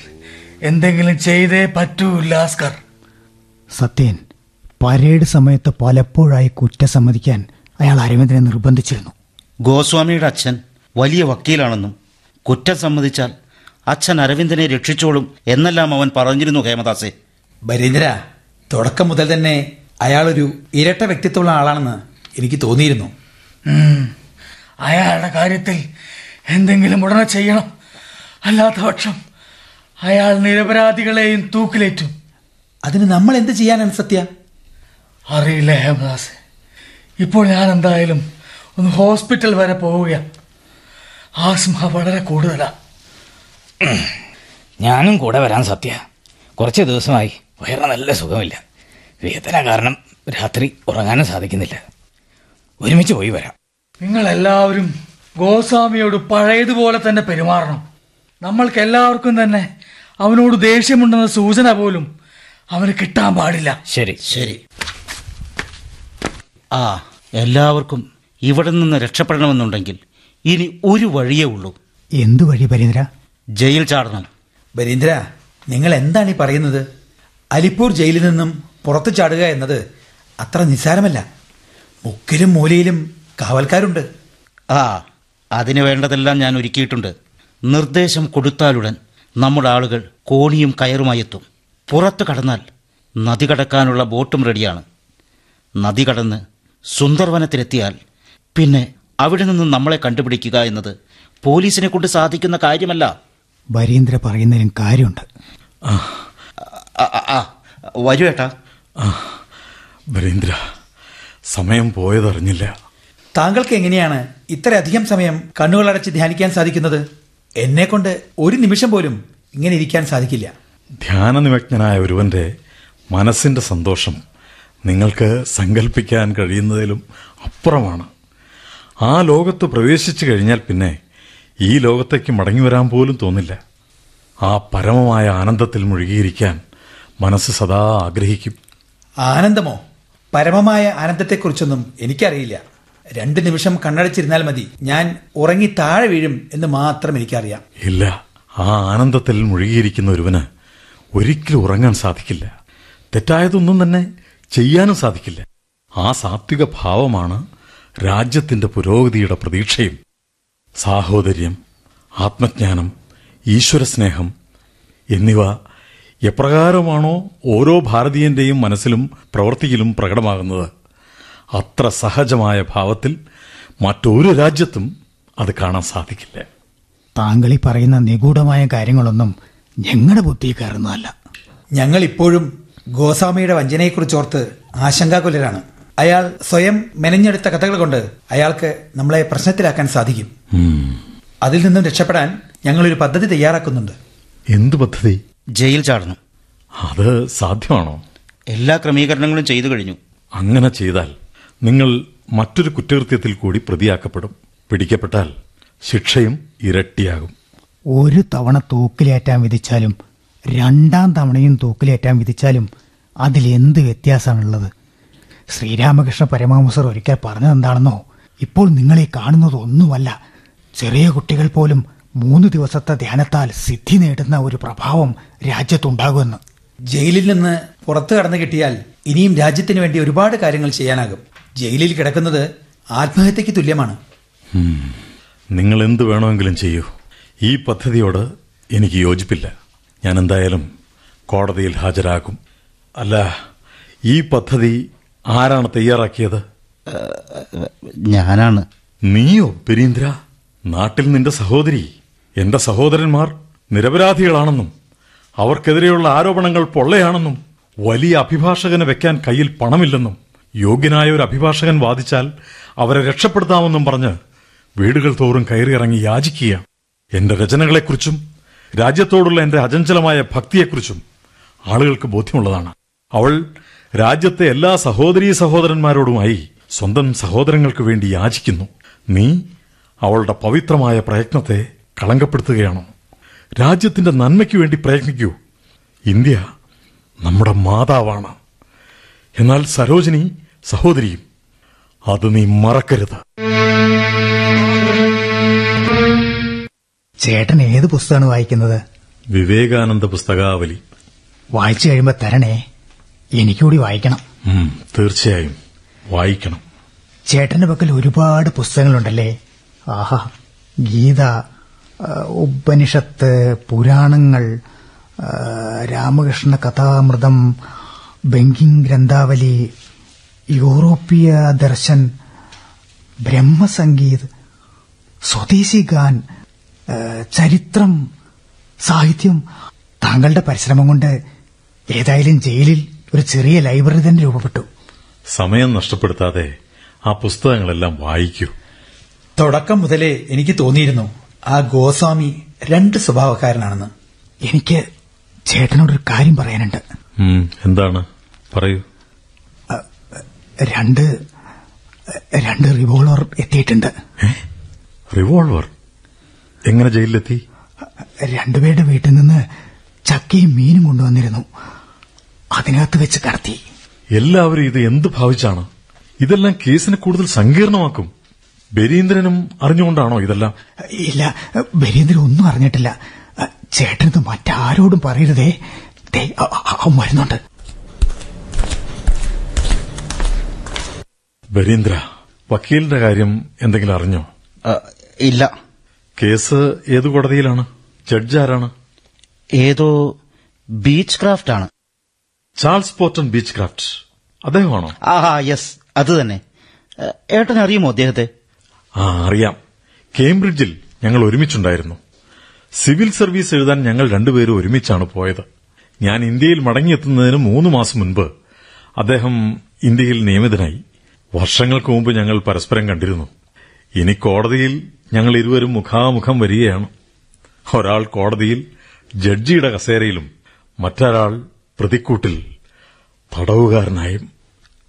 എന്തെങ്കിലും ചെയ്തേ പറ്റൂ ഉല്ലാസ്കർ സത്യൻ പരേഡ് സമയത്ത് പലപ്പോഴായി കുറ്റസമ്മതിക്കാൻ അയാൾ അരവിന്ദനെ നിർബന്ധിച്ചിരുന്നു. ഗോസ്വാമിയുടെ അച്ഛൻ വലിയ വക്കീലാണെന്നും കുറ്റം സമ്മതിച്ചാൽ അച്ഛൻ അരവിന്ദനെ രക്ഷിച്ചോളും എന്നെല്ലാം അവൻ പറഞ്ഞിരുന്നു ഹേമദാസെ. ഭരീന്ദ്ര തുടക്കം മുതൽ തന്നെ അയാളൊരു ഇരട്ട വ്യക്തിത്വമുള്ള ആളാണെന്ന് എനിക്ക് തോന്നിയിരുന്നു. അയാളുടെ കാര്യത്തിൽ എന്തെങ്കിലും ഉടനെ ചെയ്യണം. അല്ലാത്ത പക്ഷം അയാൾ നിരപരാധികളെയും തൂക്കിലേറ്റും. അതിന് നമ്മൾ എന്ത് ചെയ്യാനാണ് സത്യ? അറിയില്ല ഹേമദാസ്. ഇപ്പോൾ ഞാൻ എന്തായാലും ഒന്ന് ഹോസ്പിറ്റൽ വരെ പോവുകയാണ്. ആസ്മ വളരെ കൂടുതലാ. ഞാനും കൂടെ വരാൻ സത്യ. കുറച്ച് ദിവസമായി വയറ് നല്ല സുഖമില്ല. വേദന കാരണം രാത്രി ഉറങ്ങാനും സാധിക്കുന്നില്ല. ഒരുമിച്ച് പോയി വരാം. നിങ്ങൾ എല്ലാവരും ഗോസ്വാമിയോട് പഴയതുപോലെ തന്നെ പെരുമാറണം. നമ്മൾക്ക് എല്ലാവർക്കും തന്നെ അവനോട് ദേഷ്യമുണ്ടെന്ന സൂചന പോലും അവന് കിട്ടാൻ പാടില്ല. ശരി. ശരി. ആ എല്ലാവർക്കും ഇവിടെ നിന്ന് രക്ഷപ്പെടണമെന്നുണ്ടെങ്കിൽ ഇനി ഒരു വഴിയേ ഉള്ളൂ. എന്തു വഴി പരീന്ദ്ര? ജയിൽ ചാടണം. ബരീന്ദ്ര നിങ്ങൾ എന്താണ് ഈ പറയുന്നത്? അലിപ്പൂർ ജയിലിൽ നിന്നും പുറത്തു ചാടുക എന്നത് അത്ര നിസ്സാരമല്ല. മുക്കിലും മൂലയിലും കാവൽക്കാരുണ്ട്. ആ അതിന് വേണ്ടതെല്ലാം ഞാൻ ഒരുക്കിയിട്ടുണ്ട്. നിർദ്ദേശം കൊടുത്താലുടൻ നമ്മുടെ ആളുകൾ കോണിയും കയറുമായി എത്തും. പുറത്തു കടന്നാൽ നദി കടക്കാനുള്ള ബോട്ടും റെഡിയാണ്. നദി കടന്ന് സുന്ദർവനത്തിലെത്തിയാൽ പിന്നെ അവിടെ നിന്ന് നമ്മളെ കണ്ടുപിടിക്കുക എന്നത് പോലീസിനെ കൊണ്ട് സാധിക്കുന്ന കാര്യമല്ല. ഭരീന്ദ്ര പറയുന്നതിനും കാര്യമുണ്ട്. വരൂ ഏട്ടാ. വരീന്ദ്ര സമയം പോയതറിഞ്ഞില്ല. താങ്കൾക്ക് എങ്ങനെയാണ് ഇത്രയധികം സമയം കണ്ണുകളടച്ച് ധ്യാനിക്കാൻ സാധിക്കുന്നത്? എന്നെ കൊണ്ട് ഒരു നിമിഷം പോലും ഇങ്ങനെ ഇരിക്കാൻ സാധിക്കില്ല. ധ്യാനനിമഗ്നനായ ഒരുവന്റെ മനസ്സിന്റെ സന്തോഷം നിങ്ങൾക്ക് സങ്കല്പിക്കാൻ കഴിയുന്നതിലും അപ്പുറമാണ്. ആ ലോകത്ത് പ്രവേശിച്ചു കഴിഞ്ഞാൽ പിന്നെ ഈ ലോകത്തേക്ക് മടങ്ങി വരാൻ പോലും തോന്നില്ല. ആ പരമമായ ആനന്ദത്തിൽ മുഴുകിയിരിക്കാൻ മനസ്സ് സദാ ആഗ്രഹിക്കും. ആനന്ദമോ? പരമമായ ആനന്ദത്തെക്കുറിച്ചൊന്നും എനിക്കറിയില്ല. രണ്ട് നിമിഷം കണ്ണടച്ചിരുന്നാൽ മതി. ഞാൻ ഉറങ്ങി താഴെ വീഴും എന്ന് മാത്രം എനിക്കറിയാം. ഇല്ല. ആ ആനന്ദത്തിൽ മുഴുകിയിരിക്കുന്ന ഒരുവന് ഒരിക്കലും ഉറങ്ങാൻ സാധിക്കില്ല. തെറ്റായതൊന്നും തന്നെ ചെയ്യാനും സാധിക്കില്ല. ആ സാത്വിക ഭാവമാണ് രാജ്യത്തിന്റെ പുരോഗതിയുടെ പ്രതീക്ഷയും. സാഹോദര്യം ആത്മജ്ഞാനം ഈശ്വരസ്നേഹം എന്നിവ എപ്രകാരമാണോ ഓരോ ഭാരതീയന്റെയും മനസ്സിലും പ്രവൃത്തിയിലും പ്രകടമാകുന്നത്? അത്ര സഹജമായ ഭാവത്തിൽ മറ്റൊരു രാജ്യത്തും അത് കാണാൻ സാധിക്കില്ല. താങ്കൾ ഈ പറയുന്ന നിഗൂഢമായ കാര്യങ്ങളൊന്നും ഞങ്ങളുടെ ബുദ്ധി കയറുന്നതല്ല. ഞങ്ങൾ ഇപ്പോഴും ഗോസ്വാമിയുടെ വഞ്ചനയെക്കുറിച്ചോർത്ത് ആശങ്കാകുലരാണ്. അയാൾ സ്വയം മെനഞ്ഞെടുത്ത കഥകൾ കൊണ്ട് അയാൾക്ക് നമ്മളെ പ്രശ്നത്തിലാക്കാൻ സാധിക്കും. അതിൽ നിന്നും രക്ഷപ്പെടാൻ ഞങ്ങളൊരു പദ്ധതി തയ്യാറാക്കുന്നുണ്ട്. എന്ത് പദ്ധതി? ജയിൽ ചാടണം. അത് സാധ്യമാണോ? എല്ലാ ക്രമീകരണങ്ങളും ചെയ്തു കഴിഞ്ഞു. അങ്ങനെ ചെയ്താൽ നിങ്ങൾ മറ്റൊരു കുറ്റകൃത്യത്തിൽ കൂടി പ്രതിയാക്കപ്പെടും. പിടിക്കപ്പെട്ടാൽ ശിക്ഷയും ഇരട്ടിയാകും. ഒരു തവണ തൂക്കിലേറ്റാൻ വിധിച്ചാലും രണ്ടാം തവണയും തൂക്കിലേറ്റാൻ വിധിച്ചാലും അതിലെന്ത് വ്യത്യാസമാണുള്ളത്? ശ്രീരാമകൃഷ്ണ പരമഹംസർ ഒരിക്കൽ പറഞ്ഞതെന്താണെന്നോ ഇപ്പോൾ നിങ്ങൾ ഈ കാണുന്നത് ഒന്നുമല്ല ചെറിയ കുട്ടികൾ പോലും മൂന്ന് ദിവസത്തെ ധ്യാനത്താൽ സിദ്ധി നേടുന്ന ഒരു പ്രഭാവം രാജ്യത്തുണ്ടാകുമെന്ന്. ജയിലിൽ നിന്ന് പുറത്തു കടന്നു കിട്ടിയാൽ ഇനിയും രാജ്യത്തിന് വേണ്ടി ഒരുപാട് കാര്യങ്ങൾ ചെയ്യാനാകും. ജയിലിൽ കിടക്കുന്നത് ആത്മഹത്യക്ക് തുല്യമാണ്. നിങ്ങൾ എന്ത് വേണമെങ്കിലും ചെയ്യൂ. ഈ പദ്ധതിയോട് എനിക്ക് യോജിപ്പില്ല. ഞാൻ എന്തായാലും കോടതിയിൽ ഹാജരാകും. അല്ല ഈ പദ്ധതി ആരാണ് തയ്യാറാക്കിയത്? ഞാനാണ്. നീയോ പെരീന്ദ്ര? നാട്ടിൽ നിന്റെ സഹോദരി. എന്റെ സഹോദരന്മാർ നിരപരാധികളാണെന്നും അവർക്കെതിരെയുള്ള ആരോപണങ്ങൾ പൊള്ളയാണെന്നും വലിയ അഭിഭാഷകനെ വെക്കാൻ കയ്യിൽ പണമില്ലെന്നും യോഗ്യനായ ഒരു അഭിഭാഷകൻ വാദിച്ചാൽ അവരെ രക്ഷപ്പെടുത്താമെന്നും പറഞ്ഞ് വീടുകൾ തോറും കയറിയിറങ്ങി യാചിക്കുക എന്റെ രചനകളെക്കുറിച്ചും രാജ്യത്തോടുള്ള എന്റെ അചഞ്ചലമായ ഭക്തിയെക്കുറിച്ചും ആളുകൾക്ക് ബോധ്യമുള്ളതാണ്. അവൾ രാജ്യത്തെ എല്ലാ സഹോദരീ സഹോദരന്മാരോടുമായി സ്വന്തം സഹോദരങ്ങൾക്ക് വേണ്ടി യാചിക്കുന്നു. നീ അവളുടെ പവിത്രമായ പ്രയത്നത്തെ കളങ്കപ്പെടുത്തുകയാണോ. രാജ്യത്തിന്റെ നന്മയ്ക്ക് വേണ്ടി പ്രയത്നിക്കൂ. ഇന്ത്യ നമ്മുടെ മാതാവാണ്. എന്നാൽ സരോജിനി സഹോദരിയും അത് നീ മറക്കരുത്. ചേട്ടൻ ഏത് പുസ്തകമാണ് വായിക്കുന്നത്? വിവേകാനന്ദ പുസ്തകാവലി. വായിച്ചു കഴിയുമ്പോ തരണേ. എനിക്കൂടി വായിക്കണം. തീർച്ചയായും. വായിക്കണം. ചേട്ടന്റെ പക്കൽ ഒരുപാട് പുസ്തകങ്ങളുണ്ടല്ലേ? ആഹാ. ഗീത ഉപനിഷത്ത് പുരാണങ്ങൾ രാമകൃഷ്ണ കഥാമൃതം ബങ്കിങ് ഗ്രന്ഥാവലി യൂറോപ്യ ദർശൻ ബ്രഹ്മസംഗീത് സ്വദേശി ഗാൻ ചരിത്രം സാഹിത്യം താങ്കളുടെ പരിശ്രമം കൊണ്ട് ഏതായാലും ജയിലിൽ ഒരു ചെറിയ ലൈബ്രറി തന്നെ രൂപപ്പെട്ടു. സമയം നഷ്ടപ്പെടുത്താതെ ആ പുസ്തകങ്ങളെല്ലാം വായിക്കൂ. തുടക്കം മുതലേ എനിക്ക് തോന്നിയിരുന്നു ആ ഗോസ്വാമി രണ്ട് സ്വഭാവക്കാരനാണെന്ന്. എനിക്ക് ചേട്ടനോടൊരു കാര്യം പറയാനുണ്ട്. എന്താണ്? പറയൂ. രണ്ട് രണ്ട് റിവോൾവർ എത്തിയിട്ടുണ്ട്. റിവോൾവർ? എങ്ങനെ ജയിലിലെത്തി? രണ്ടുപേരുടെ വീട്ടിൽ നിന്ന് ചക്കയും മീനും കൊണ്ടുവന്നിരുന്നു. അതിനകത്ത് വെച്ച് കടത്തി. എല്ലാവരും ഇത് എന്ത് ഭാവിച്ചാണ്? ഇതെല്ലാം കേസിനെ കൂടുതൽ സങ്കീർണമാക്കും. ബരീന്ദ്രനും അറിഞ്ഞുകൊണ്ടാണോ ഇതെല്ലാം? ഇല്ല ബരീന്ദ്രൻ ഒന്നും അറിഞ്ഞിട്ടില്ല. ചേട്ടനത് മറ്റാരോടും പറയരുതേ. അവൻ വരുന്നുണ്ട്. ബരീന്ദ്ര വക്കീലിന്റെ കാര്യം എന്തെങ്കിലും അറിഞ്ഞോ? ഇല്ല. കേസ് ഏത് കോടതിയിലാണ്? ജഡ്ജ് ആരാണ്? ഏതോ ബീച്ച് ക്രാഫ്റ്റ് ആണ് ചാൾസ് പോർട്ടൺ ബീച്ച് ക്രാഫ്റ്റ് അദ്ദേഹമാണോ? ആഹാ യെസ് അത് തന്നെ. ഏട്ടൻ അറിയുമോ അദ്ദേഹത്തെ? ആ അറിയാം. കേംബ്രിഡ്ജിൽ ഞങ്ങൾ ഒരുമിച്ചുണ്ടായിരുന്നു. സിവിൽ സർവീസ് എഴുതാൻ ഞങ്ങൾ രണ്ടുപേരും ഒരുമിച്ചാണ് പോയത്. ഞാൻ ഇന്ത്യയിൽ മടങ്ങിയെത്തുന്നതിന് മൂന്ന് മാസം മുൻപ് അദ്ദേഹം ഇന്ത്യയിൽ നിയമിതനായി. വർഷങ്ങൾക്ക് മുമ്പ് ഞങ്ങൾ പരസ്പരം കണ്ടിരുന്നു. ഇനി കോടതിയിൽ ഞങ്ങൾ ഇരുവരും മുഖാമുഖം വരികയാണ്. ഒരാൾ കോടതിയിൽ ജഡ്ജിയുടെ കസേരയിലും മറ്റൊരാൾ പ്രതിക്കൂട്ടിൽ തടവുകാരനായും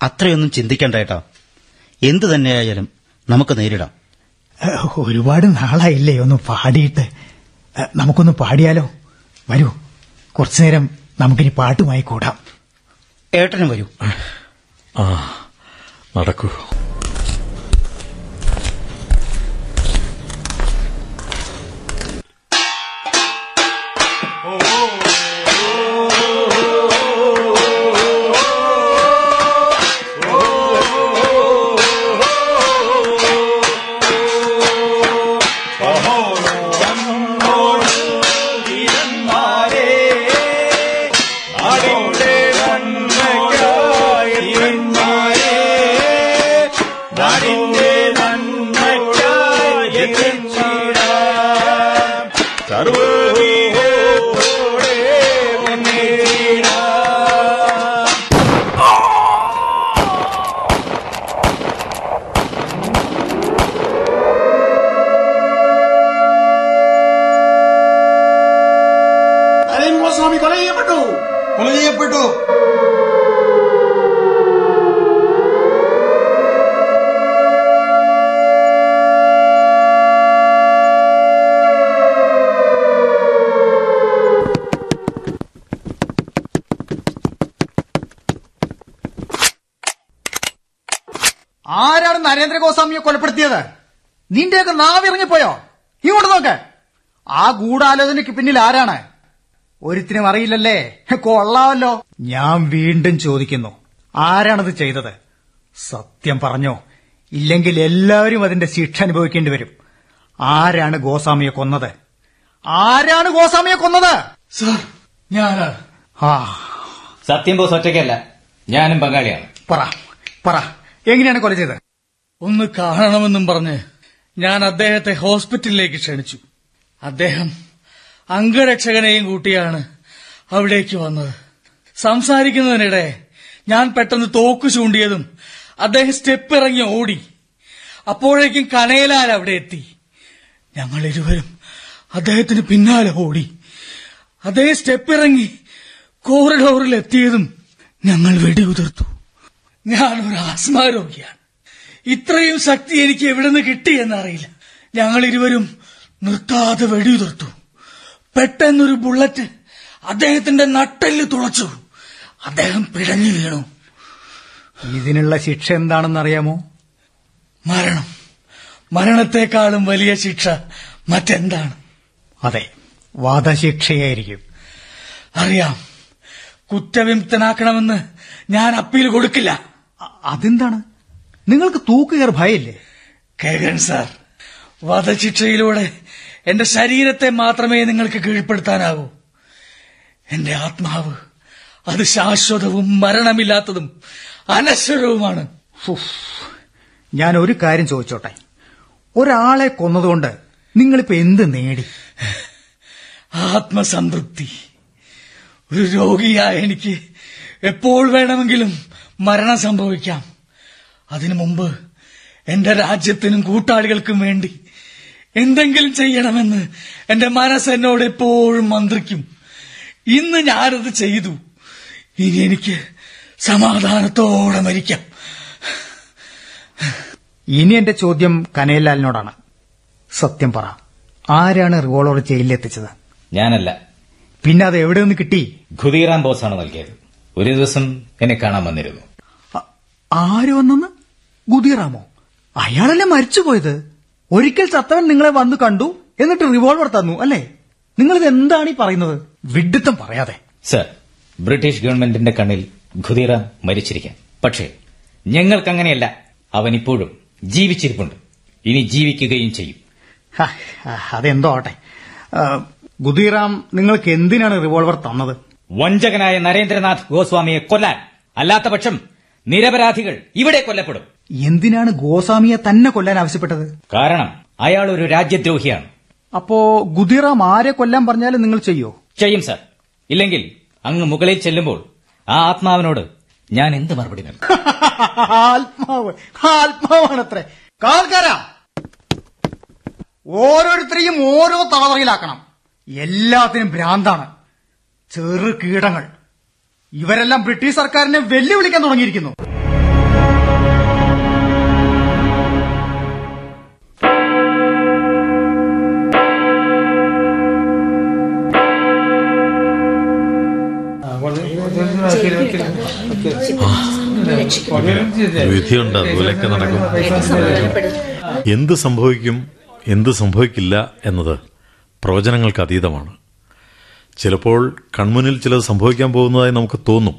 അത്രയൊന്നും ചിന്തിക്കണ്ട ഏട്ടാ. എന്തു തന്നെയായാലും നമുക്ക് നേരിടാം. ഒരുപാട് നാളായില്ലേ ഒന്ന് പാടിയിട്ട്. നമുക്കൊന്ന് പാടിയാലോ? വരൂ കുറച്ചുനേരം നമുക്കിനി പാട്ടുമായി കൂടാം. ഏട്ടനും വരൂ. ആ നടക്കൂ. ഗൂഢാലോചനയ്ക്ക് പിന്നിൽ ആരാണ്? ഒരുത്തിനും അറിയില്ലല്ലേ? കൊള്ളാമല്ലോ ഞാൻ വീണ്ടും ചോദിക്കുന്നു ആരാണത് ചെയ്തത്? സത്യം പറഞ്ഞോ? ഇല്ലെങ്കിൽ എല്ലാവരും അതിന്റെ ശിക്ഷ അനുഭവിക്കേണ്ടി വരും. ആരാണ് ഗോസ്വാമിയെ കൊന്നത്? ആരാണ് ഗോസ്വാമിയെ കൊന്നത്? സാർ ഞാനാണ്. ആ. സത്യം ബോസ് ഒറ്റയ്ക്കല്ല. ഞാനും പങ്കാളിയാണ്. പറ പറ. എങ്ങനെയാണ് കൊല ചെയ്തത്? ഒന്ന് കാണണമെന്നും പറഞ്ഞ് ഞാൻ അദ്ദേഹത്തെ ഹോസ്പിറ്റലിലേക്ക് ക്ഷണിച്ചു. അദ്ദേഹം അംഗരക്ഷകനെയും കൂട്ടിയാണ് അവിടേക്ക് വന്നത്. സംസാരിക്കുന്നതിനിടെ ഞാൻ പെട്ടെന്ന് തോക്ക് ചൂണ്ടിയതും അദ്ദേഹം സ്റ്റെപ്പ് ഇറങ്ങി ഓടി. അപ്പോഴേക്കും കനയിലാൽ അവിടെ എത്തി. ഞങ്ങൾ ഇരുവരും അദ്ദേഹത്തിന് പിന്നാലെ ഓടി. അദ്ദേഹം സ്റ്റെപ്പ് ഇറങ്ങി കോറിഡോറിൽ എത്തിയതും ഞങ്ങൾ വെടിയുതിർത്തു. ഞാൻ ഒരു ആസ്മാരോഗിയാണ്. ഇത്രയും ശക്തി എനിക്ക് എവിടെ നിന്ന് കിട്ടി എന്നറിയില്ല. ഞങ്ങൾ ഇരുവരും നിർത്താതെ വെടിയുതിർത്തു. പെട്ടെന്നൊരു ബുള്ളറ്റ് അദ്ദേഹത്തിന്റെ നട്ടെല്ല് തുളച്ചു. അദ്ദേഹം പിഴഞ്ഞു വീണു. ഇതിനുള്ള ശിക്ഷ എന്താണെന്നറിയാമോ? മരണം. മരണത്തെക്കാളും വലിയ ശിക്ഷ മറ്റെന്താണ്? അതെ വധശിക്ഷയായിരിക്കും അറിയാം. കുറ്റവിമുക്തനാക്കണമെന്ന് ഞാൻ അപ്പീൽ കൊടുക്കില്ല. അതെന്താണ്? നിങ്ങൾക്ക് തൂക്കുകയർ ഭയല്ലേ കേകൻ സാർ വധശിക്ഷയിലൂടെ എന്റെ ശരീരത്തെ മാത്രമേ നിങ്ങൾക്ക് കീഴ്പ്പെടുത്താനാവൂ എന്റെ ആത്മാവ് അത് ശാശ്വതവും മരണമില്ലാത്തതും അനശ്വരവുമാണ്. ഞാൻ ഒരു കാര്യം ചോദിച്ചോട്ടെ? ഒരാളെ കൊന്നതുകൊണ്ട് നിങ്ങളിപ്പോ എന്ത് നേടി? ആത്മസംതൃപ്തി. ഒരു രോഗിയായ എനിക്ക് എപ്പോൾ വേണമെങ്കിലും മരണം സംഭവിക്കാം. അതിനു മുമ്പ് എന്റെ രാജ്യത്തിനും കൂട്ടാളികൾക്കും വേണ്ടി എന്തെങ്കിലും ചെയ്യണമെന്ന് എന്റെ മനസ്സ് എന്നോട് എപ്പോഴും മന്ത്രിക്കും. ഇന്ന് ഞാനത് ചെയ്തു. ഇനി എനിക്ക് സമാധാനത്തോടെ മരിക്കാം. ഇനി എന്റെ ചോദ്യം കനയലാലിനോടാണ് സത്യം പറ ആരാണ് റിവോൾവർ ജയിലിലെത്തിച്ചത് ഞാനല്ല. പിന്നെ അത് എവിടെ നിന്ന് കിട്ടി? ഖുദീറാം ബോസാണ് നൽകിയത്. ഒരു ദിവസം എന്നെ കാണാൻ വന്നിരുന്നു. ആര് വന്നെന്ന്? ഖുദീറാമോ? അയാളല്ലേ മരിച്ചുപോയത്? ഒരിക്കൽ ചത്തവൻ നിങ്ങളെ വന്ന് കണ്ടു എന്നിട്ട് റിവോൾവർ തന്നു അല്ലേ? നിങ്ങളിത് എന്താണ് ഈ പറയുന്നത്? വിഡിത്തം പറയാതെ. സർ ബ്രിട്ടീഷ് ഗവൺമെന്റിന്റെ കണ്ണിൽ ഖുദീറാം മരിച്ചിരിക്കാം പക്ഷേ ഞങ്ങൾക്കങ്ങനെയല്ല. അവൻ ഇപ്പോഴും ജീവിച്ചിരിപ്പുണ്ട്. ഇനി ജീവിക്കുകയും ചെയ്യും. അതെന്തോ ആട്ടെ ഖുദീറാം നിങ്ങൾക്ക് എന്തിനാണ് റിവോൾവർ തന്നത്? വഞ്ചകനായ നരേന്ദ്രനാഥ് ഗോസ്വാമിയെ കൊല്ലാൻ. അല്ലാത്തപക്ഷം നിരപരാധികൾ ഇവിടെ കൊല്ലപ്പെടും. എന്തിനാണ് ഗോസ്വാമിയെ തന്നെ കൊല്ലാൻ ആവശ്യപ്പെട്ടത്? കാരണം അയാൾ ഒരു രാജ്യദ്രോഹിയാണ്. അപ്പോ ഗുദിറാം ആരെ കൊല്ലാൻ പറഞ്ഞാലും നിങ്ങൾ ചെയ്യോ? ചെയ്യും സർ. ഇല്ലെങ്കിൽ അങ്ങ് മുകളിൽ ചെല്ലുമ്പോൾ ആ ആത്മാവിനോട് ഞാൻ എന്ത് മറുപടി നൽകും? ആത്മാവ് ആത്മാവാണത്രേ. കാൽക്കാരാ. ഓരോരുത്തരെയും ഓരോ തളതറയിലാക്കണം എല്ലാത്തിനും ഭ്രാന്താണ്. ചെറു കീടങ്ങൾ. ഇവരെല്ലാം ബ്രിട്ടീഷ് സർക്കാരിനെ വെല്ലുവിളിക്കാൻ തുടങ്ങിയിരിക്കുന്നു. വിധിയുണ്ട്. അതുപോലെയൊക്കെ നടക്കും. എന്ത് സംഭവിക്കും എന്ത് സംഭവിക്കില്ല എന്നത് പ്രവചനങ്ങൾക്ക് അതീതമാണ്. ചിലപ്പോൾ കൺമുന്നിൽ ചിലത് സംഭവിക്കാൻ പോകുന്നതായി നമുക്ക് തോന്നും.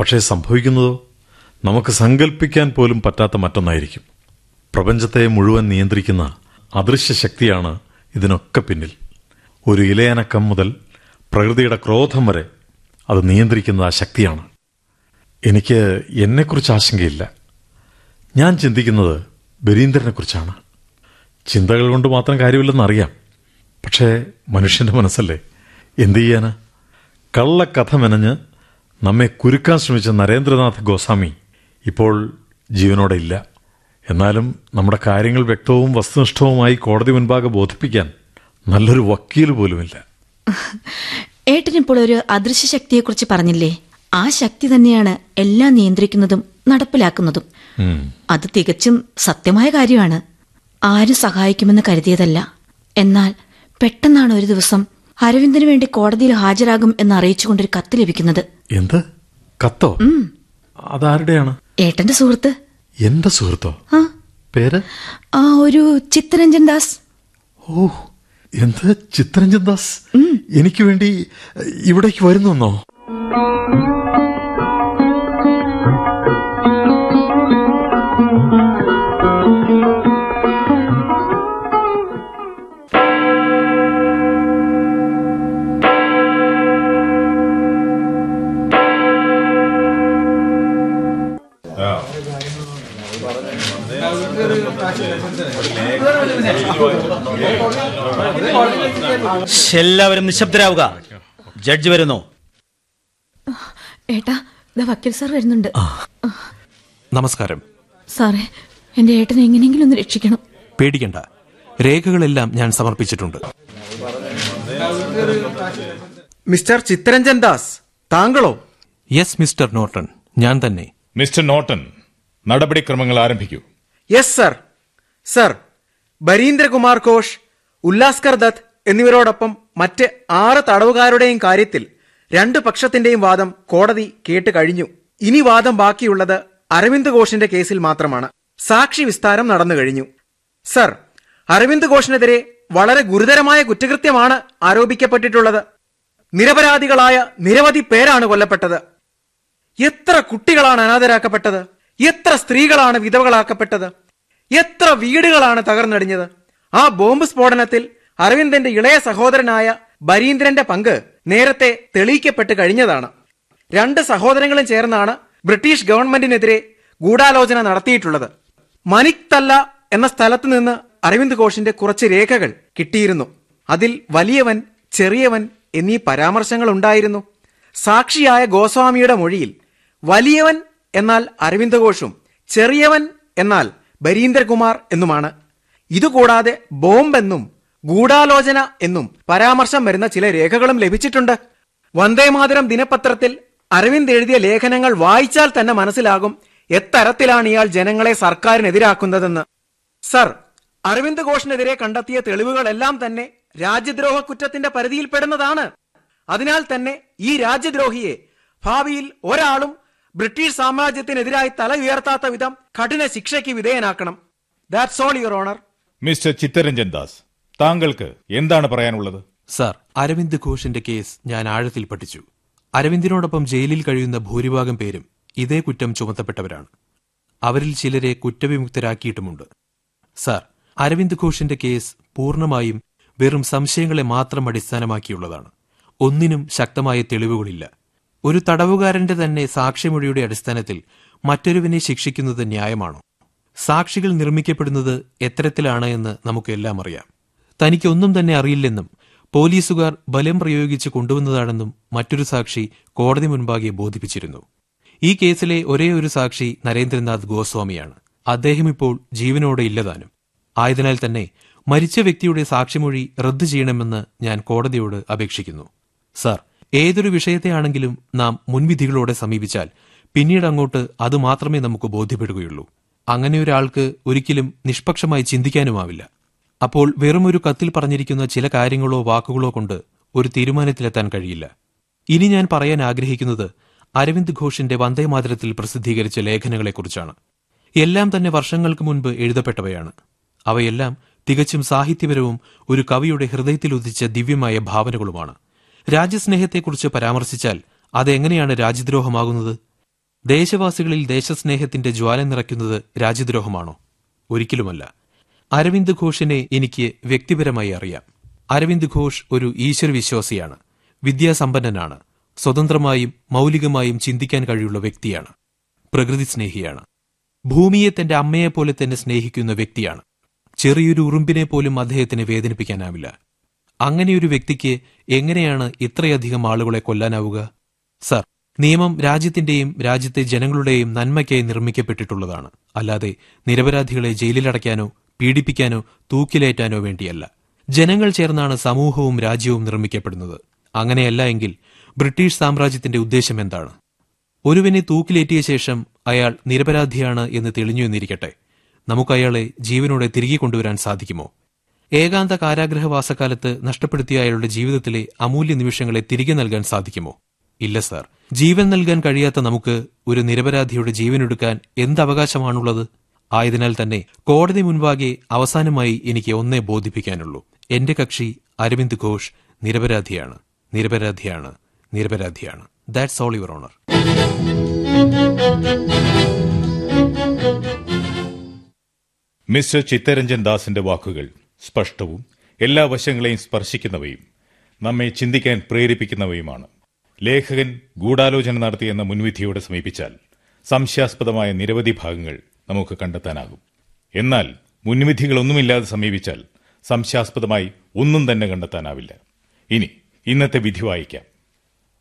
പക്ഷേ സംഭവിക്കുന്നതോ നമുക്ക് സങ്കല്പിക്കാൻ പോലും പറ്റാത്ത മറ്റൊന്നായിരിക്കും. പ്രപഞ്ചത്തെ മുഴുവൻ നിയന്ത്രിക്കുന്ന അദൃശ്യ ശക്തിയാണ് ഇതിനൊക്കെ പിന്നിൽ. ഒരു ഇലയനക്കം മുതൽ പ്രകൃതിയുടെ ക്രോധം വരെ അത് നിയന്ത്രിക്കുന്ന ആ ശക്തിയാണ്. എനിക്ക് എന്നെക്കുറിച്ച് ആശങ്കയില്ല. ഞാൻ ചിന്തിക്കുന്നത് ബരീന്ദ്രനെക്കുറിച്ചാണ് ചിന്തകൾ കൊണ്ട് മാത്രം കാര്യമില്ലെന്നറിയാം പക്ഷേ മനുഷ്യന്റെ മനസ്സല്ലേ? എന്തു ചെയ്യാന്? കള്ളക്കഥ മെനഞ്ഞ് നമ്മെ കുരുക്കാൻ ശ്രമിച്ച നരേന്ദ്രനാഥ് ഗോസ്വാമി ഇപ്പോൾ ജീവനോടെ ഇല്ല. എന്നാലും നമ്മുടെ കാര്യങ്ങൾ വ്യക്തവും വസ്തുനിഷ്ഠവുമായി കോടതി മുൻപാകെ ബോധിപ്പിക്കാൻ നല്ലൊരു വക്കീൽ പോലുമില്ല. ഏട്ടനിപ്പോൾ ഒരു അദൃശ്യ ശക്തിയെക്കുറിച്ച് പറഞ്ഞില്ലേ? ആ ശക്തി തന്നെയാണ് എല്ലാം നിയന്ത്രിക്കുന്നതും നടപ്പിലാക്കുന്നതും. അത് തികച്ചും സത്യമായ കാര്യമാണ്. ആരും സഹായിക്കുമെന്ന് കരുതിയതല്ല. എന്നാൽ പെട്ടെന്നാണ് ഒരു ദിവസം അരവിന്ദന് വേണ്ടി കോടതിയിൽ ഹാജരാകും എന്ന് അറിയിച്ചുകൊണ്ടൊരു കത്ത് ലഭിക്കുന്നത്. എന്ത്? കത്തോ? അതാരുടെയാണ്? ഏട്ടന്റെ സുഹൃത്ത്. എന്റെ സുഹൃത്തോ? പേര്? ആ ഒരു ചിത്തരഞ്ജൻ ദാസ്. ഓ എന്ത്? ചിത്തരഞ്ജൻ ദാസ്? എനിക്ക് വേണ്ടി ഇവിടേക്ക് വരുന്നെന്നോ എല്ലാവരും നിശബ്ദരാവുക. ജഡ്ജ് വരുന്നു. ഏട്ടാ വക്കീൽ സാർ വരുന്നുണ്ട്. നമസ്കാരം. സാറേ എന്റെ ഏട്ടനെ എങ്ങനെയെങ്കിലും ഒന്ന് രക്ഷിക്കണം. പേടിക്കണ്ട. രേഖകളെല്ലാം ഞാൻ സമർപ്പിച്ചിട്ടുണ്ട്. മിസ്റ്റർ ചിത്തരഞ്ജൻ ദാസ് താങ്കളോ? യെസ് മിസ്റ്റർ നോട്ടൺ ഞാൻ തന്നെ. മിസ്റ്റർ നോട്ടൺ നടപടിക്രമങ്ങൾ ആരംഭിക്കൂ. Yes sir. Sir Barindrakumar Ghosh Ullaskar Dutt എന്നിവരോടൊപ്പം മറ്റ് ആറ് തടവുകാരുടെയും കാര്യത്തിൽ രണ്ട് പക്ഷത്തിന്റെയും വാദം കോടതി കേട്ട് കഴിഞ്ഞു. ഇനി വാദം ബാക്കിയുള്ളത് അരവിന്ദ് ഘോഷിന്റെ കേസിൽ മാത്രമാണ്. സാക്ഷി വിസ്താരം നടന്നു കഴിഞ്ഞു. സർ അരവിന്ദ് ഘോഷിനെതിരെ വളരെ ഗുരുതരമായ കുറ്റകൃത്യമാണ് ആരോപിക്കപ്പെട്ടിട്ടുള്ളത്. നിരപരാധികളായ നിരവധി പേരാണ് കൊല്ലപ്പെട്ടത്. എത്ര കുട്ടികളാണ് അനാഥരാക്കപ്പെട്ടത്? എത്ര സ്ത്രീകളാണ് വിധവകളാക്കപ്പെട്ടത്? എത്ര വീടുകളാണ് തകർന്നടിഞ്ഞത്? ആ ബോംബ് സ്ഫോടനത്തിൽ അരവിന്ദന്റെ ഇളയ സഹോദരനായ ബരീന്ദ്രന്റെ പങ്ക് നേരത്തെ തെളിയിക്കപ്പെട്ട് കഴിഞ്ഞതാണ്. രണ്ട് സഹോദരങ്ങളും ചേർന്നാണ് ബ്രിട്ടീഷ് ഗവൺമെന്റിനെതിരെ ഗൂഢാലോചന നടത്തിയിട്ടുള്ളത്. മനിക് തല്ല എന്ന സ്ഥലത്ത് നിന്ന് അരവിന്ദ് ഘോഷിന്റെ കുറച്ച് രേഖകൾ കിട്ടിയിരുന്നു. അതിൽ വലിയവൻ ചെറിയവൻ എന്നീ പരാമർശങ്ങൾ ഉണ്ടായിരുന്നു. സാക്ഷിയായ ഗോസ്വാമിയുടെ മൊഴിയിൽ വലിയവൻ എന്നാൽ അരവിന്ദ് ഘോഷും ചെറിയവൻ എന്നാൽ ബരീന്ദ്രകുമാർ എന്നുമാണ് ഇതുകൂടാതെ ബോംബെന്നും ഗൂഢാലോചന എന്നും പരാമർശം വരുന്ന ചില രേഖകളും ലഭിച്ചിട്ടുണ്ട്. വന്ദേമാതരം ദിനപത്രത്തിൽ അരവിന്ദ് എഴുതിയ ലേഖനങ്ങൾ വായിച്ചാൽ തന്നെ മനസ്സിലാകും എത്തരത്തിലാണ് ഇയാൾ ജനങ്ങളെ സർക്കാരിനെതിരാക്കുന്നതെന്ന്. സർ അരവിന്ദ് ഘോഷിനെതിരെ കണ്ടെത്തിയ തെളിവുകളെല്ലാം തന്നെ രാജ്യദ്രോഹ കുറ്റത്തിന്റെ പരിധിയിൽപ്പെടുന്നതാണ്. അതിനാൽ തന്നെ ഈ രാജ്യദ്രോഹിയെ ഭാവിയിൽ ഒരാളും ബ്രിട്ടീഷ് സാമ്രാജ്യത്തിനെതിരായി തല ഉയർത്താത്ത വിധം കഠിന ശിക്ഷയ്ക്ക് വിധേയനാക്കണം. That's all your honour mister Chittaranjan Das താങ്കൾക്ക് എന്താണ് പറയാനുള്ളത്? സർ അരവിന്ദ് ഘോഷിന്റെ കേസ് ഞാൻ ആഴത്തിൽ പഠിച്ചു. അരവിന്ദിനോടൊപ്പം ജയിലിൽ കഴിയുന്ന ഭൂരിഭാഗം പേരും ഇതേ കുറ്റം ചുമത്തപ്പെട്ടവരാണ്. അവരിൽ ചിലരെ കുറ്റവിമുക്തരാക്കിയിട്ടുമുണ്ട്. സർ അരവിന്ദ് ഘോഷിന്റെ കേസ് പൂർണമായും വെറും സംശയങ്ങളെ മാത്രം അടിസ്ഥാനമാക്കിയുള്ളതാണ്. ഒന്നിനും ശക്തമായ തെളിവുകളില്ല. ഒരു തടവുകാരന്റെ തന്നെ സാക്ഷിമൊഴിയുടെ അടിസ്ഥാനത്തിൽ മറ്റൊരുവനെ ശിക്ഷിക്കുന്നത് ന്യായമാണോ? സാക്ഷികൾ നിർമ്മിക്കപ്പെടുന്നത് എത്തരത്തിലാണ് എന്ന് നമുക്കെല്ലാം അറിയാം. തനിക്കൊന്നും തന്നെ അറിയില്ലെന്നും പോലീസുകാർ ബലം പ്രയോഗിച്ച് കൊണ്ടുവന്നതാണെന്നും മറ്റൊരു സാക്ഷി കോടതി മുൻപാകെ ബോധിപ്പിച്ചിരുന്നു. ഈ കേസിലെ ഒരേ ഒരു സാക്ഷി നരേന്ദ്രനാഥ് ഗോസ്വാമിയാണ്. അദ്ദേഹം ഇപ്പോൾ ജീവനോടെ ഇല്ലതാനും. ആയതിനാൽ തന്നെ മരിച്ച വ്യക്തിയുടെ സാക്ഷിമൊഴി റദ്ദു ചെയ്യണമെന്ന് ഞാൻ കോടതിയോട് അപേക്ഷിക്കുന്നു. സാർ ഏതൊരു വിഷയത്തെയാണെങ്കിലും നാം മുൻവിധികളോടെ സമീപിച്ചാൽ പിന്നീട് അങ്ങോട്ട് അത് മാത്രമേ നമുക്ക് ബോധ്യപ്പെടുകയുള്ളൂ. അങ്ങനെ ഒരാൾക്ക് ഒരിക്കലും നിഷ്പക്ഷമായി ചിന്തിക്കാനുമാവില്ല. അപ്പോൾ വെറുമൊരു കത്തിൽ പറഞ്ഞിരിക്കുന്ന ചില കാര്യങ്ങളോ വാക്കുകളോ കൊണ്ട് ഒരു തീരുമാനത്തിലെത്താൻ കഴിയില്ല. ഇനി ഞാൻ പറയാൻ ആഗ്രഹിക്കുന്നത് അരവിന്ദ് ഘോഷിന്റെ വന്ദേമാതരത്തിൽ പ്രസിദ്ധീകരിച്ച ലേഖനങ്ങളെക്കുറിച്ചാണ്. എല്ലാം തന്നെ വർഷങ്ങൾക്ക് മുൻപ് എഴുതപ്പെട്ടവയാണ്. അവയെല്ലാം തികച്ചും സാഹിത്യപരവും ഒരു കവിയുടെ ഹൃദയത്തിൽ ഉദിച്ച ദിവ്യമായ ഭാവനകളുമാണ്. രാജ്യസ്നേഹത്തെക്കുറിച്ച് പരാമർശിച്ചാൽ അതെങ്ങനെയാണ് രാജ്യദ്രോഹമാകുന്നത്? ദേശവാസികളിൽ ദേശസ്നേഹത്തിന്റെ ജ്വാല നിറയ്ക്കുന്നത് രാജ്യദ്രോഹമാണോ? ഒരിക്കലുമല്ല. അരവിന്ദ് ഘോഷിനെ എനിക്ക് വ്യക്തിപരമായി അറിയാം. അരവിന്ദ് ഘോഷ് ഒരു ഈശ്വരവിശ്വാസിയാണ്. വിദ്യാസമ്പന്നനാണ്. സ്വതന്ത്രമായും മൗലികമായും ചിന്തിക്കാൻ കഴിയുള്ള വ്യക്തിയാണ്. പ്രകൃതി സ്നേഹിയാണ് ഭൂമിയെ തന്റെ അമ്മയെപ്പോലെ തന്നെ സ്നേഹിക്കുന്ന വ്യക്തിയാണ്. ചെറിയൊരു ഉറുമ്പിനെ പോലും അദ്ദേഹത്തിന് വേദനിപ്പിക്കാനാവില്ല. അങ്ങനെയൊരു വ്യക്തിക്ക് എങ്ങനെയാണ് ഇത്രയധികം ആളുകളെ കൊല്ലാനാവുക? സർ നിയമം രാജ്യത്തിന്റെയും രാജ്യത്തെ ജനങ്ങളുടെയും നന്മയ്ക്കായി നിർമ്മിക്കപ്പെട്ടിട്ടുള്ളതാണ്. അല്ലാതെ നിരപരാധികളെ ജയിലിലടയ്ക്കാനോ പീഡിപ്പിക്കാനോ തൂക്കിലേറ്റാനോ വേണ്ടിയല്ല. ജനങ്ങൾ ചേർന്നാണ് സമൂഹവും രാജ്യവും നിർമ്മിക്കപ്പെടുന്നത്. അങ്ങനെയല്ല എങ്കിൽ ബ്രിട്ടീഷ് സാമ്രാജ്യത്തിന്റെ ഉദ്ദേശം എന്താണ്? ഒരുവനെ തൂക്കിലേറ്റിയ ശേഷം അയാൾ നിരപരാധിയാണ് എന്ന് തെളിഞ്ഞു എന്നിരിക്കട്ടെ. നമുക്ക് അയാളെ ജീവനോടെ തിരികെ കൊണ്ടുവരാൻ സാധിക്കുമോ? ഏകാന്ത കാരാഗ്രഹവാസക്കാലത്ത് നഷ്ടപ്പെടുത്തിയ അയാളുടെ ജീവിതത്തിലെ അമൂല്യ നിമിഷങ്ങളെ തിരികെ നൽകാൻ സാധിക്കുമോ? ഇല്ല സാർ. ജീവൻ നൽകാൻ കഴിയാത്ത നമുക്ക് ഒരു നിരപരാധിയുടെ ജീവനെടുക്കാൻ എന്ത് അവകാശമാണുള്ളത് ആയതിനാൽ തന്നെ കോടതി മുൻപാകെ അവസാനമായി എനിക്ക് ഒന്നേ ബോധിപ്പിക്കാനുള്ളൂ. എന്റെ കക്ഷി അരവിന്ദ് ഘോഷ് നിരപരാധിയാണ്. നിരപരാധിയാണ്. നിരപരാധിയാണ്. That's all your honour mister Chittaranjan ദാസിന്റെ വാക്കുകൾ സ്പഷ്ടവും എല്ലാ വശങ്ങളെയും സ്പർശിക്കുന്നവയും നമ്മെ ചിന്തിക്കാൻ പ്രേരിപ്പിക്കുന്നവയുമാണ്. ലേഖകൻ ഗൂഢാലോചന നടത്തിയെന്ന മുൻവിധിയോടെ സമീപിച്ചാൽ സംശയാസ്പദമായ നിരവധി ഭാഗങ്ങൾ നമുക്ക് കണ്ടെത്താനാകും. എന്നാൽ മുൻവിധികളൊന്നുമില്ലാതെ സമീപിച്ചാൽ സംശയാസ്പദമായി ഒന്നും തന്നെ കണ്ടെത്താനാവില്ല. ഇനി ഇന്നത്തെ വിധി വായിക്കാം.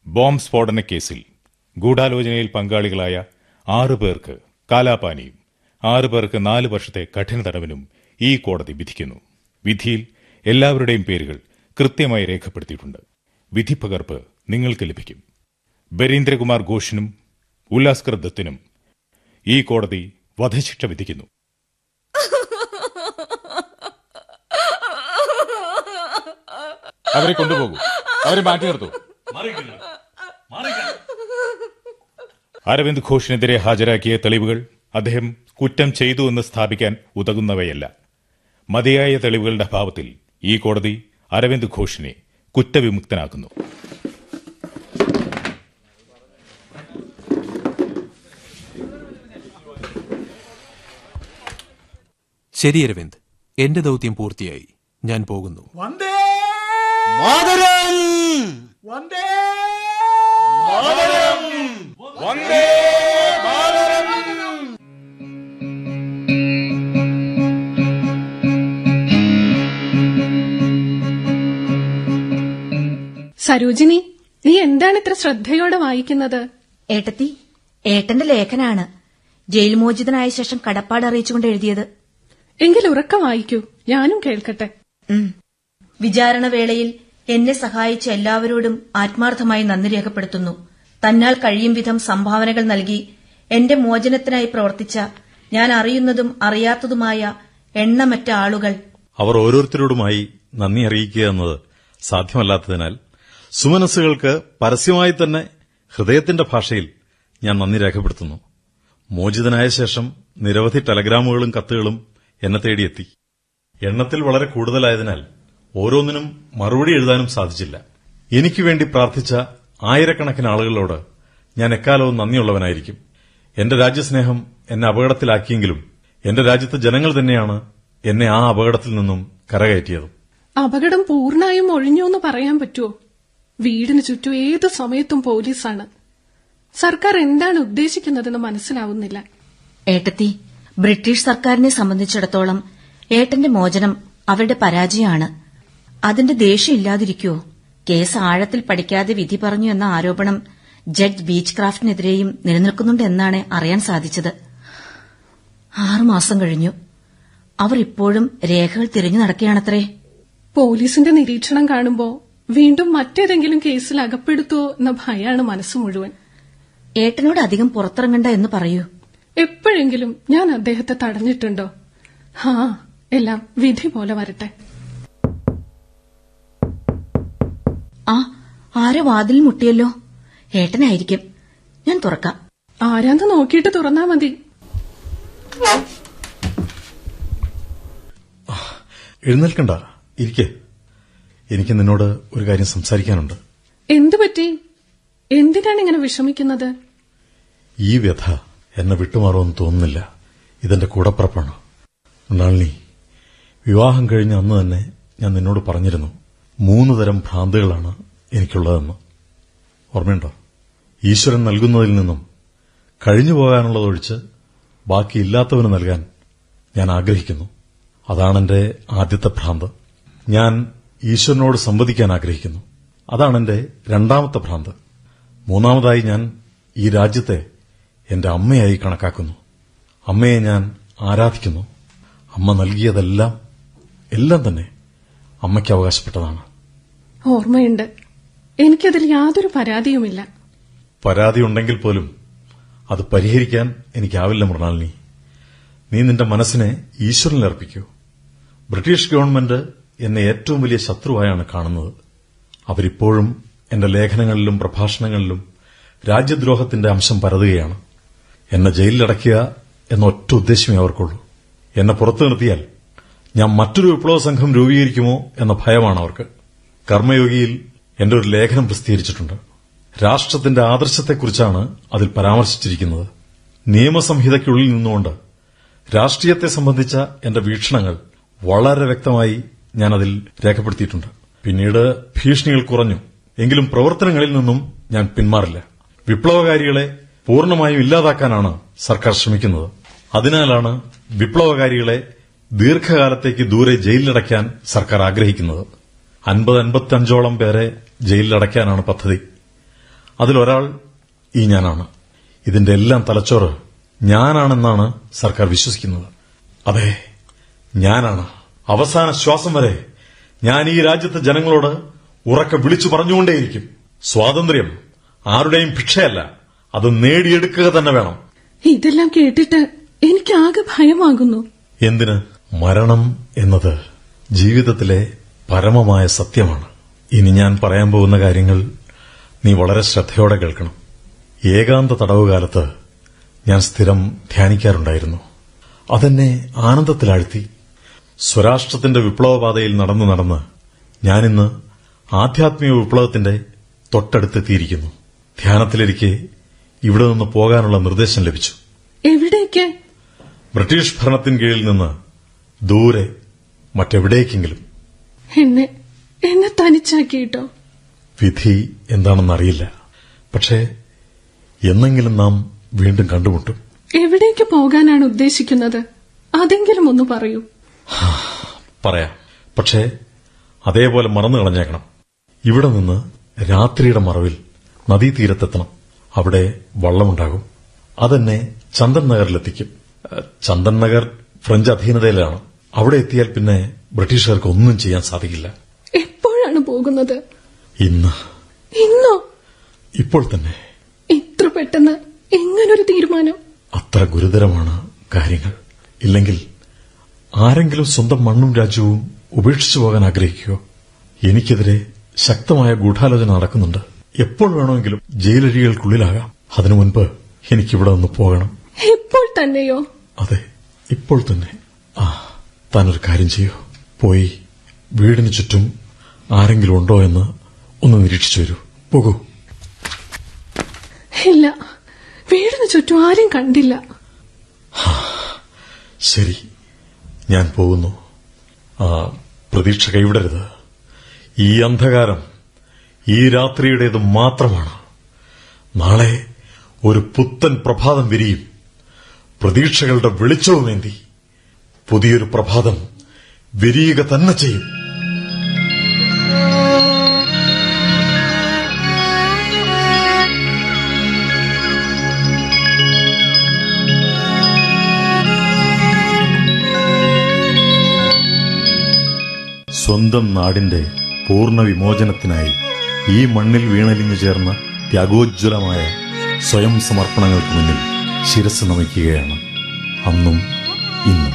ബോംബ് സ്ഫോടന കേസിൽ ഗൂഢാലോചനയിൽ പങ്കാളികളായ ആറു പേർക്ക് കാലാപാനിയും ആറു പേർക്ക് നാല് വർഷത്തെ കഠിന തടവിനും ഈ കോടതി വിധിക്കുന്നു. വിധിയിൽ എല്ലാവരുടെയും പേരുകൾ കൃത്യമായി രേഖപ്പെടുത്തിയിട്ടുണ്ട്. വിധിപ്പകർപ്പ് നിങ്ങൾക്ക് ലഭിക്കും. ബരീന്ദ്രകുമാർ ഘോഷിനും ഉല്ലാസ്കർ ദത്തിനും ഈ കോടതി വധശിക്ഷ വിധിക്കുന്നു. അവരെ കൊണ്ടുപോകൂ. അവരെ മാറ്റി നിർത്തു. അരവിന്ദ് ഘോഷിനെതിരെ ഹാജരാക്കിയ തെളിവുകൾ അദ്ദേഹം കുറ്റം ചെയ്തു എന്ന് സ്ഥാപിക്കാൻ ഉതകുന്നവയല്ല. മതിയായ തെളിവുകളുടെ അഭാവത്തിൽ ഈ കോടതി അരവിന്ദ് ഘോഷിനെ കുറ്റവിമുക്തനാക്കുന്നു. ശരി അരവിന്ദ്. എന്റെ ദൗത്യം പൂർത്തിയായി. ഞാൻ പോകുന്നു. സരോജിനി നീ എന്താണ് ഇത്ര ശ്രദ്ധയോടെ വായിക്കുന്നത്? ഏട്ടത്തി ഏട്ടന്റെ ലേഖനാണ്. ജയിൽ മോചിതനായ ശേഷം കടപ്പാട് അറിയിച്ചുകൊണ്ട് എഴുതിയത്. എങ്കിൽ ഉറക്കം വായിക്കൂ. ഞാനും കേൾക്കട്ടെ. വിചാരണവേളയിൽ എന്നെ സഹായിച്ച എല്ലാവരോടും ആത്മാർത്ഥമായി നന്ദി രേഖപ്പെടുത്തുന്നു. തന്നാൽ കഴിയും വിധം സംഭാവനകൾ നൽകി എന്റെ മോചനത്തിനായി പ്രവർത്തിച്ച ഞാൻ അറിയുന്നതും അറിയാത്തതുമായ എണ്ണമറ്റ ആളുകൾ. അവർ ഓരോരുത്തരോടുമായി നന്ദി അറിയിക്കുക എന്നത് സാധ്യമല്ലാത്തതിനാൽ സുമനസ്സുകൾക്ക് പരസ്യമായി തന്നെ ഹൃദയത്തിന്റെ ഭാഷയിൽ ഞാൻ നന്ദി രേഖപ്പെടുത്തുന്നു. മോചിതനായ ശേഷം നിരവധി ടെലഗ്രാമുകളും കത്തുകളും എന്നെ തേടിയെത്തി. എണ്ണത്തിൽ വളരെ കൂടുതലായതിനാൽ ഓരോന്നിനും മറുപടി എഴുതാനും സാധിച്ചില്ല. എനിക്ക് വേണ്ടി പ്രാർത്ഥിച്ച ആയിരക്കണക്കിന് ആളുകളോട് ഞാൻ എക്കാലവും നന്ദിയുള്ളവനായിരിക്കും. എന്റെ രാജ്യസ്നേഹം എന്നെ അപകടത്തിലാക്കിയെങ്കിലും എന്റെ രാജ്യത്തെ ജനങ്ങൾ തന്നെയാണ് എന്നെ ആ അപകടത്തിൽ നിന്നും കരകയറ്റിയത്. അപകടം പൂർണമായും ഒഴിഞ്ഞു എന്ന് പറയാൻ പറ്റുമോ വീടിന് ചുറ്റും ഏത് സമയത്തും പോലീസാണ്. സർക്കാർ എന്താണ് ഉദ്ദേശിക്കുന്നതെന്ന് മനസ്സിലാവുന്നില്ല. ഏട്ടത്തി ബ്രിട്ടീഷ് സർക്കാരിനെ സംബന്ധിച്ചിടത്തോളം ഏട്ടന്റെ മോചനം അവരുടെ പരാജയമാണ്. അതിന്റെ ദേഷ്യം ഇല്ലാതിരിക്കുവോ കേസ് ആഴത്തിൽ പഠിക്കാതെ വിധി പറഞ്ഞു എന്ന ആരോപണം ജഡ്ജ് ബീച്ച് ക്രാഫ്റ്റിനെതിരെയും നിലനിൽക്കുന്നുണ്ട് എന്നാണ് അറിയാൻ സാധിച്ചത്. ആറുമാസം കഴിഞ്ഞു. അവർ ഇപ്പോഴും രേഖകൾ തിരിഞ്ഞു നടക്കുകയാണത്രേ. പോലീസിന്റെ നിരീക്ഷണം കാണുമ്പോൾ വീണ്ടും മറ്റേതെങ്കിലും കേസിൽ അകപ്പെടുത്തുവോ എന്ന ഭയാണ് മനസ്സ് മുഴുവൻ. ഏട്ടനോട് അധികം പുറത്തിറങ്ങണ്ട എന്ന് പറയൂ. എപ്പോഴെങ്കിലും ഞാൻ അദ്ദേഹത്തെ തടഞ്ഞിട്ടുണ്ടോ? ഹാ എല്ലാം വിധി പോലെ വരട്ടെ. ആ ആരോ വാതിൽ മുട്ടിയല്ലോ? ഏട്ടനായിരിക്കും. ഞാൻ തുറക്കാം. ആരാന്ന് നോക്കിയിട്ട് തുറന്നാ മതി. എഴുന്നേൽക്കണ്ട. ഇരിക്കേ. എനിക്ക് നിന്നോട് ഒരു കാര്യം സംസാരിക്കാനുണ്ട്. എന്തു പറ്റി? എന്തിനാണ് ഇങ്ങനെ വിഷമിക്കുന്നത്? ഈ വ്യഥ എന്നെ വിട്ടുമാറുമെന്ന് തോന്നുന്നില്ല. ഇതെന്റെ കൂടപ്പുറപ്പാണ്. മൃണാളിനി വിവാഹം കഴിഞ്ഞ അന്ന് തന്നെ ഞാൻ നിന്നോട് പറഞ്ഞിരുന്നു മൂന്ന് തരം ഭ്രാന്തുകളാണ് എനിക്കുള്ളതെന്ന്. ഓർമ്മയുണ്ടോ? ഈശ്വരൻ നൽകുന്നതിൽ നിന്നും കഴിഞ്ഞു പോകാനുള്ളതൊഴിച്ച് ബാക്കിയില്ലാത്തവന് നൽകാൻ ഞാൻ ആഗ്രഹിക്കുന്നു. അതാണെന്റെ ആദ്യത്തെ ഭ്രാന്ത്. ഞാൻ ഈശ്വരനോട് സംവദിക്കാൻ ആഗ്രഹിക്കുന്നു. അതാണെന്റെ രണ്ടാമത്തെ ഭ്രാന്ത്. മൂന്നാമതായി ഞാൻ ഈ രാജ്യത്തെ എന്റെ അമ്മയായി കണക്കാക്കുന്നു. അമ്മയെ ഞാൻ ആരാധിക്കുന്നു. അമ്മ നൽകിയതെല്ലാം എല്ലാം തന്നെ അമ്മയ്ക്ക് അവകാശപ്പെട്ടതാണ്. ഓർമ്മയുണ്ട്. എനിക്കതിൽ യാതൊരു പരാതിയുമില്ല. പരാതി ഉണ്ടെങ്കിൽ പോലും അത് പരിഹരിക്കാൻ എനിക്കാവില്ല മൃണാലിനി. നീ നിന്റെ മനസ്സിനെ ഈശ്വരനിൽ അർപ്പിക്കൂ. ബ്രിട്ടീഷ് ഗവൺമെന്റ് എന്നെ ഏറ്റവും വലിയ ശത്രുവായാണ് കാണുന്നത്. അവരിപ്പോഴും എന്റെ ലേഖനങ്ങളിലും പ്രഭാഷണങ്ങളിലും രാജ്യദ്രോഹത്തിന്റെ അംശം പരതുകയാണ്. എന്നെ ജയിലിലടയ്ക്കുക എന്ന ഒറ്റ ഉദ്ദേശമേ അവർക്കുള്ളൂ. എന്നെ പുറത്തു നിർത്തിയാൽ ഞാൻ മറ്റൊരു വിപ്ലവ സംഘം രൂപീകരിക്കുമോ എന്ന ഭയമാണ് അവർക്ക്. കർമ്മയോഗിയിൽ എന്റെ ഒരു ലേഖനം പ്രസിദ്ധീകരിച്ചിട്ടുണ്ട്. രാഷ്ട്രത്തിന്റെ ആദർശത്തെക്കുറിച്ചാണ് അതിൽ പരാമർശിച്ചിരിക്കുന്നത്. നിയമസംഹിതയ്ക്കുള്ളിൽ നിന്നുകൊണ്ട് രാഷ്ട്രീയത്തെ സംബന്ധിച്ച എന്റെ വീക്ഷണങ്ങൾ വളരെ വ്യക്തമായി ഞാൻ അതിൽ രേഖപ്പെടുത്തിയിട്ടുണ്ട്. പിന്നീട് ഭീഷണികൾ കുറഞ്ഞു. എങ്കിലും പ്രവർത്തനങ്ങളിൽ നിന്നും ഞാൻ പിന്മാറില്ല. വിപ്ലവകാരികളെ പൂർണമായും ഇല്ലാതാക്കാനാണ് സർക്കാർ ശ്രമിക്കുന്നത്. അതിനാലാണ് വിപ്ലവകാരികളെ ദീർഘകാലത്തേക്ക് ദൂരെ ജയിലിലടയ്ക്കാൻ സർക്കാർ ആഗ്രഹിക്കുന്നത്. അൻപത് അൻപത്തഞ്ചോളം പേരെ ജയിലിലടയ്ക്കാനാണ് പദ്ധതി. അതിലൊരാൾ ഈ ഞാനാണ്. ഇതിന്റെ എല്ലാം തലച്ചോറ് ഞാനാണെന്നാണ് സർക്കാർ വിശ്വസിക്കുന്നത്. അതെ ഞാനാണ്. അവസാന ശ്വാസം വരെ ഞാൻ ഈ രാജ്യത്തെ ജനങ്ങളോട് ഉറക്കെ വിളിച്ചു പറഞ്ഞുകൊണ്ടേയിരിക്കും. സ്വാതന്ത്ര്യം ആരുടെയും ഭിക്ഷയല്ല. അത് നേടിയെടുക്കുക തന്നെ വേണം. ഇതെല്ലാം കേട്ടിട്ട് എനിക്ക് ആകെ ഭയമാകുന്നു. എന്തിന്? മരണം എന്നത് ജീവിതത്തിലെ പരമമായ സത്യമാണ്. ഇനി ഞാൻ പറയാൻ പോകുന്ന കാര്യങ്ങൾ നീ വളരെ ശ്രദ്ധയോടെ കേൾക്കണം. ഏകാന്ത തടവുകാലത്ത് ഞാൻ സ്ഥിരം ധ്യാനിക്കാറുണ്ടായിരുന്നു. അതെന്നെ ആനന്ദത്തിലാഴ്ത്തി. സ്വരാഷ്ട്രത്തിന്റെ വിപ്ലവപാതയിൽ നടന്നു നടന്ന് ഞാനിന്ന് ആധ്യാത്മിക വിപ്ലവത്തിന്റെ തൊട്ടടുത്തെത്തിയിരിക്കുന്നു. ധ്യാനത്തിലിരിക്കെ ഇവിടെ നിന്ന് പോകാനുള്ള നിർദ്ദേശം ലഭിച്ചു. എവിടേക്ക്? ബ്രിട്ടീഷ് ഭരണത്തിൻ കീഴിൽ നിന്ന് ദൂരെ മറ്റെവിടേക്കെങ്കിലും. എന്നെ എന്നെ തനിച്ചാക്കിയിട്ടോ? വിധി എന്താണെന്നറിയില്ല പക്ഷേ എന്നെങ്കിലും നാം വീണ്ടും കണ്ടുമുട്ടും. എവിടേക്ക് പോകാനാണ് ഉദ്ദേശിക്കുന്നത്? അതെങ്കിലും ഒന്ന് പറയൂ. പറയാം. പക്ഷേ അതേപോലെ മറന്നു കളഞ്ഞേക്കണം ഇവിടെ നിന്ന് രാത്രിയുടെ മറവിൽ നദീതീരത്തെത്തണം. അവിടെ വള്ളമുണ്ടാകും. അതെന്നെ ചന്ദൻ നഗറിലെത്തിക്കും. ചന്ദൻ നഗർ ഫ്രഞ്ച് അധീനതയിലാണ്. അവിടെ എത്തിയാൽ പിന്നെ ബ്രിട്ടീഷുകാർക്ക് ഒന്നും ചെയ്യാൻ സാധിക്കില്ല. എപ്പോഴാണ് പോകുന്നത്? ഇന്ന്. ഇന്നോ? ഇപ്പോൾ തന്നെ. ഇത്ര പെട്ടെന്ന് എങ്ങനൊരു തീരുമാനം? അത്ര ഗുരുതരമാണ് കാര്യങ്ങൾ. ഇല്ലെങ്കിൽ ആരെങ്കിലും സ്വന്തം മണ്ണും രാജ്യവും ഉപേക്ഷിച്ചു പോകാൻ ആഗ്രഹിക്കുകയോ? എനിക്കെതിരെ ശക്തമായ ഗൂഢാലോചന നടക്കുന്നുണ്ട്. എപ്പോൾ വേണമെങ്കിലും ജയിലരികൾക്കുള്ളിലാകാം. അതിനു മുൻപ് എനിക്കിവിടെ നിന്ന് പോകണം. ഇപ്പോൾ തന്നെയോ? അതെ ഇപ്പോൾ തന്നെ. ആ താനൊരു കാര്യം ചെയ്യൂ. പോയി വീടിന് ചുറ്റും ആരെങ്കിലും ഉണ്ടോ എന്ന് ഒന്ന് നിരീക്ഷിച്ചു വരൂ. പോകൂ. ഇല്ല വീടിന് ചുറ്റും ആരും കണ്ടില്ല. ശരി ഞാൻ പോകുന്നു. ആ പ്രതീക്ഷ കൈവിടരുത്. ഈ അന്ധകാരം ഈ രാത്രിയുടേത് മാത്രമാണ്. നാളെ ഒരു പുത്തൻ പ്രഭാതം വിരിയും. പ്രതീക്ഷകളുടെ വെളിച്ചവുമേന്തി പുതിയൊരു പ്രഭാതം വിരിയുക തന്നെ ചെയ്യും. സ്വന്തം നാടിന്റെ പൂർണ വിമോചനത്തിനായി ഈ മണ്ണിൽ വീണലിഞ്ഞു ചേർന്ന ത്യാഗോജ്വലമായ സ്വയം സമർപ്പണങ്ങൾക്ക് മുന്നിൽ ശിരസ് നമിക്കുകയാണ് അന്നും ഇന്നും.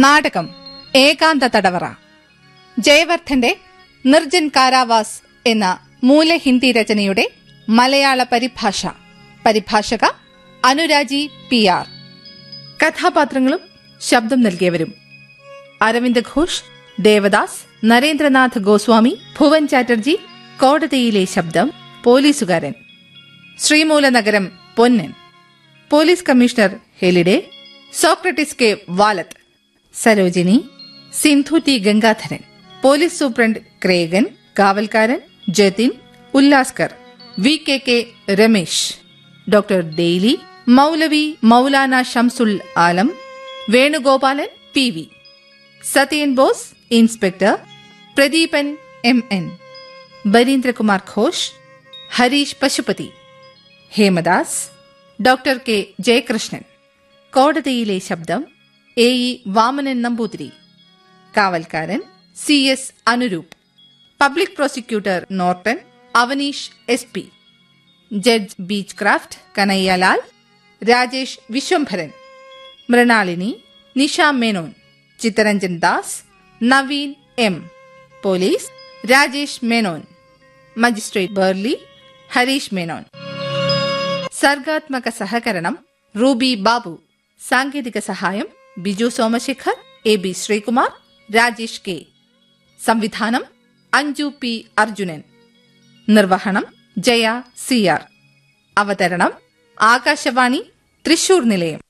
നാടകം ഏകാന്ത തടവറ. ജയവർദ്ധന്റെ നിർജൻ കാരാവാസ് എന്ന മൂല ഹിന്ദി രചനയുടെ മലയാള പരിഭാഷ. പരിഭാഷക അനുരാജി പി ആർ. കഥാപാത്രങ്ങളും ശബ്ദം നൽകിയവരും അരവിന്ദ് ഘോഷ് ദേവദാസ് നരേന്ദ്രനാഥ് ഗോസ്വാമി ഭുവൻ ചാറ്റർജി കോടതിയിലെ ശബ്ദം പോലീസുകാരൻ. Sreemoolanagaram Ponnan. Police commissioner Halliday Socrates K. Valath. Sarojini Sindhu T Gangadharan police superintendent Cregan കാവൽക്കാരൻ Jatin Ullaskar V K K Ramesh doctor Daly Maulvi Maulana Shamsul Alam Venugopalan P V Satyen Bose inspector Pradeepan M N Barindrakumar Ghosh Harish Pashupati Hemdas doctor K Jayakrishnan. കോടതിയിലെ ശബ്ദം എ ഇ വാമനൻ നമ്പൂതിരി. കാവൽക്കാരൻ C S Anuroop. Public prosecutor Norton Avaneesh S P. Judge Beachcroft Kanaiyalal Rajesh Vishwambharan. Mrinalini Nisha Menon. Chittaranjan Das Naveen M. Police Rajesh Menon. Magistrate Birley Harish Menon. സർഗാത്മക സഹകരണം റൂബി ബാബു. സാങ്കേതിക സഹായം Biju Somashekhar A B Sreekumar Rajesh K. സംവിധാനം അഞ്ജു പി അർജുനൻ. നിർവഹണം ജയ സി ആർ. അവതരണം ആകാശവാണി തൃശൂർ നിലയം.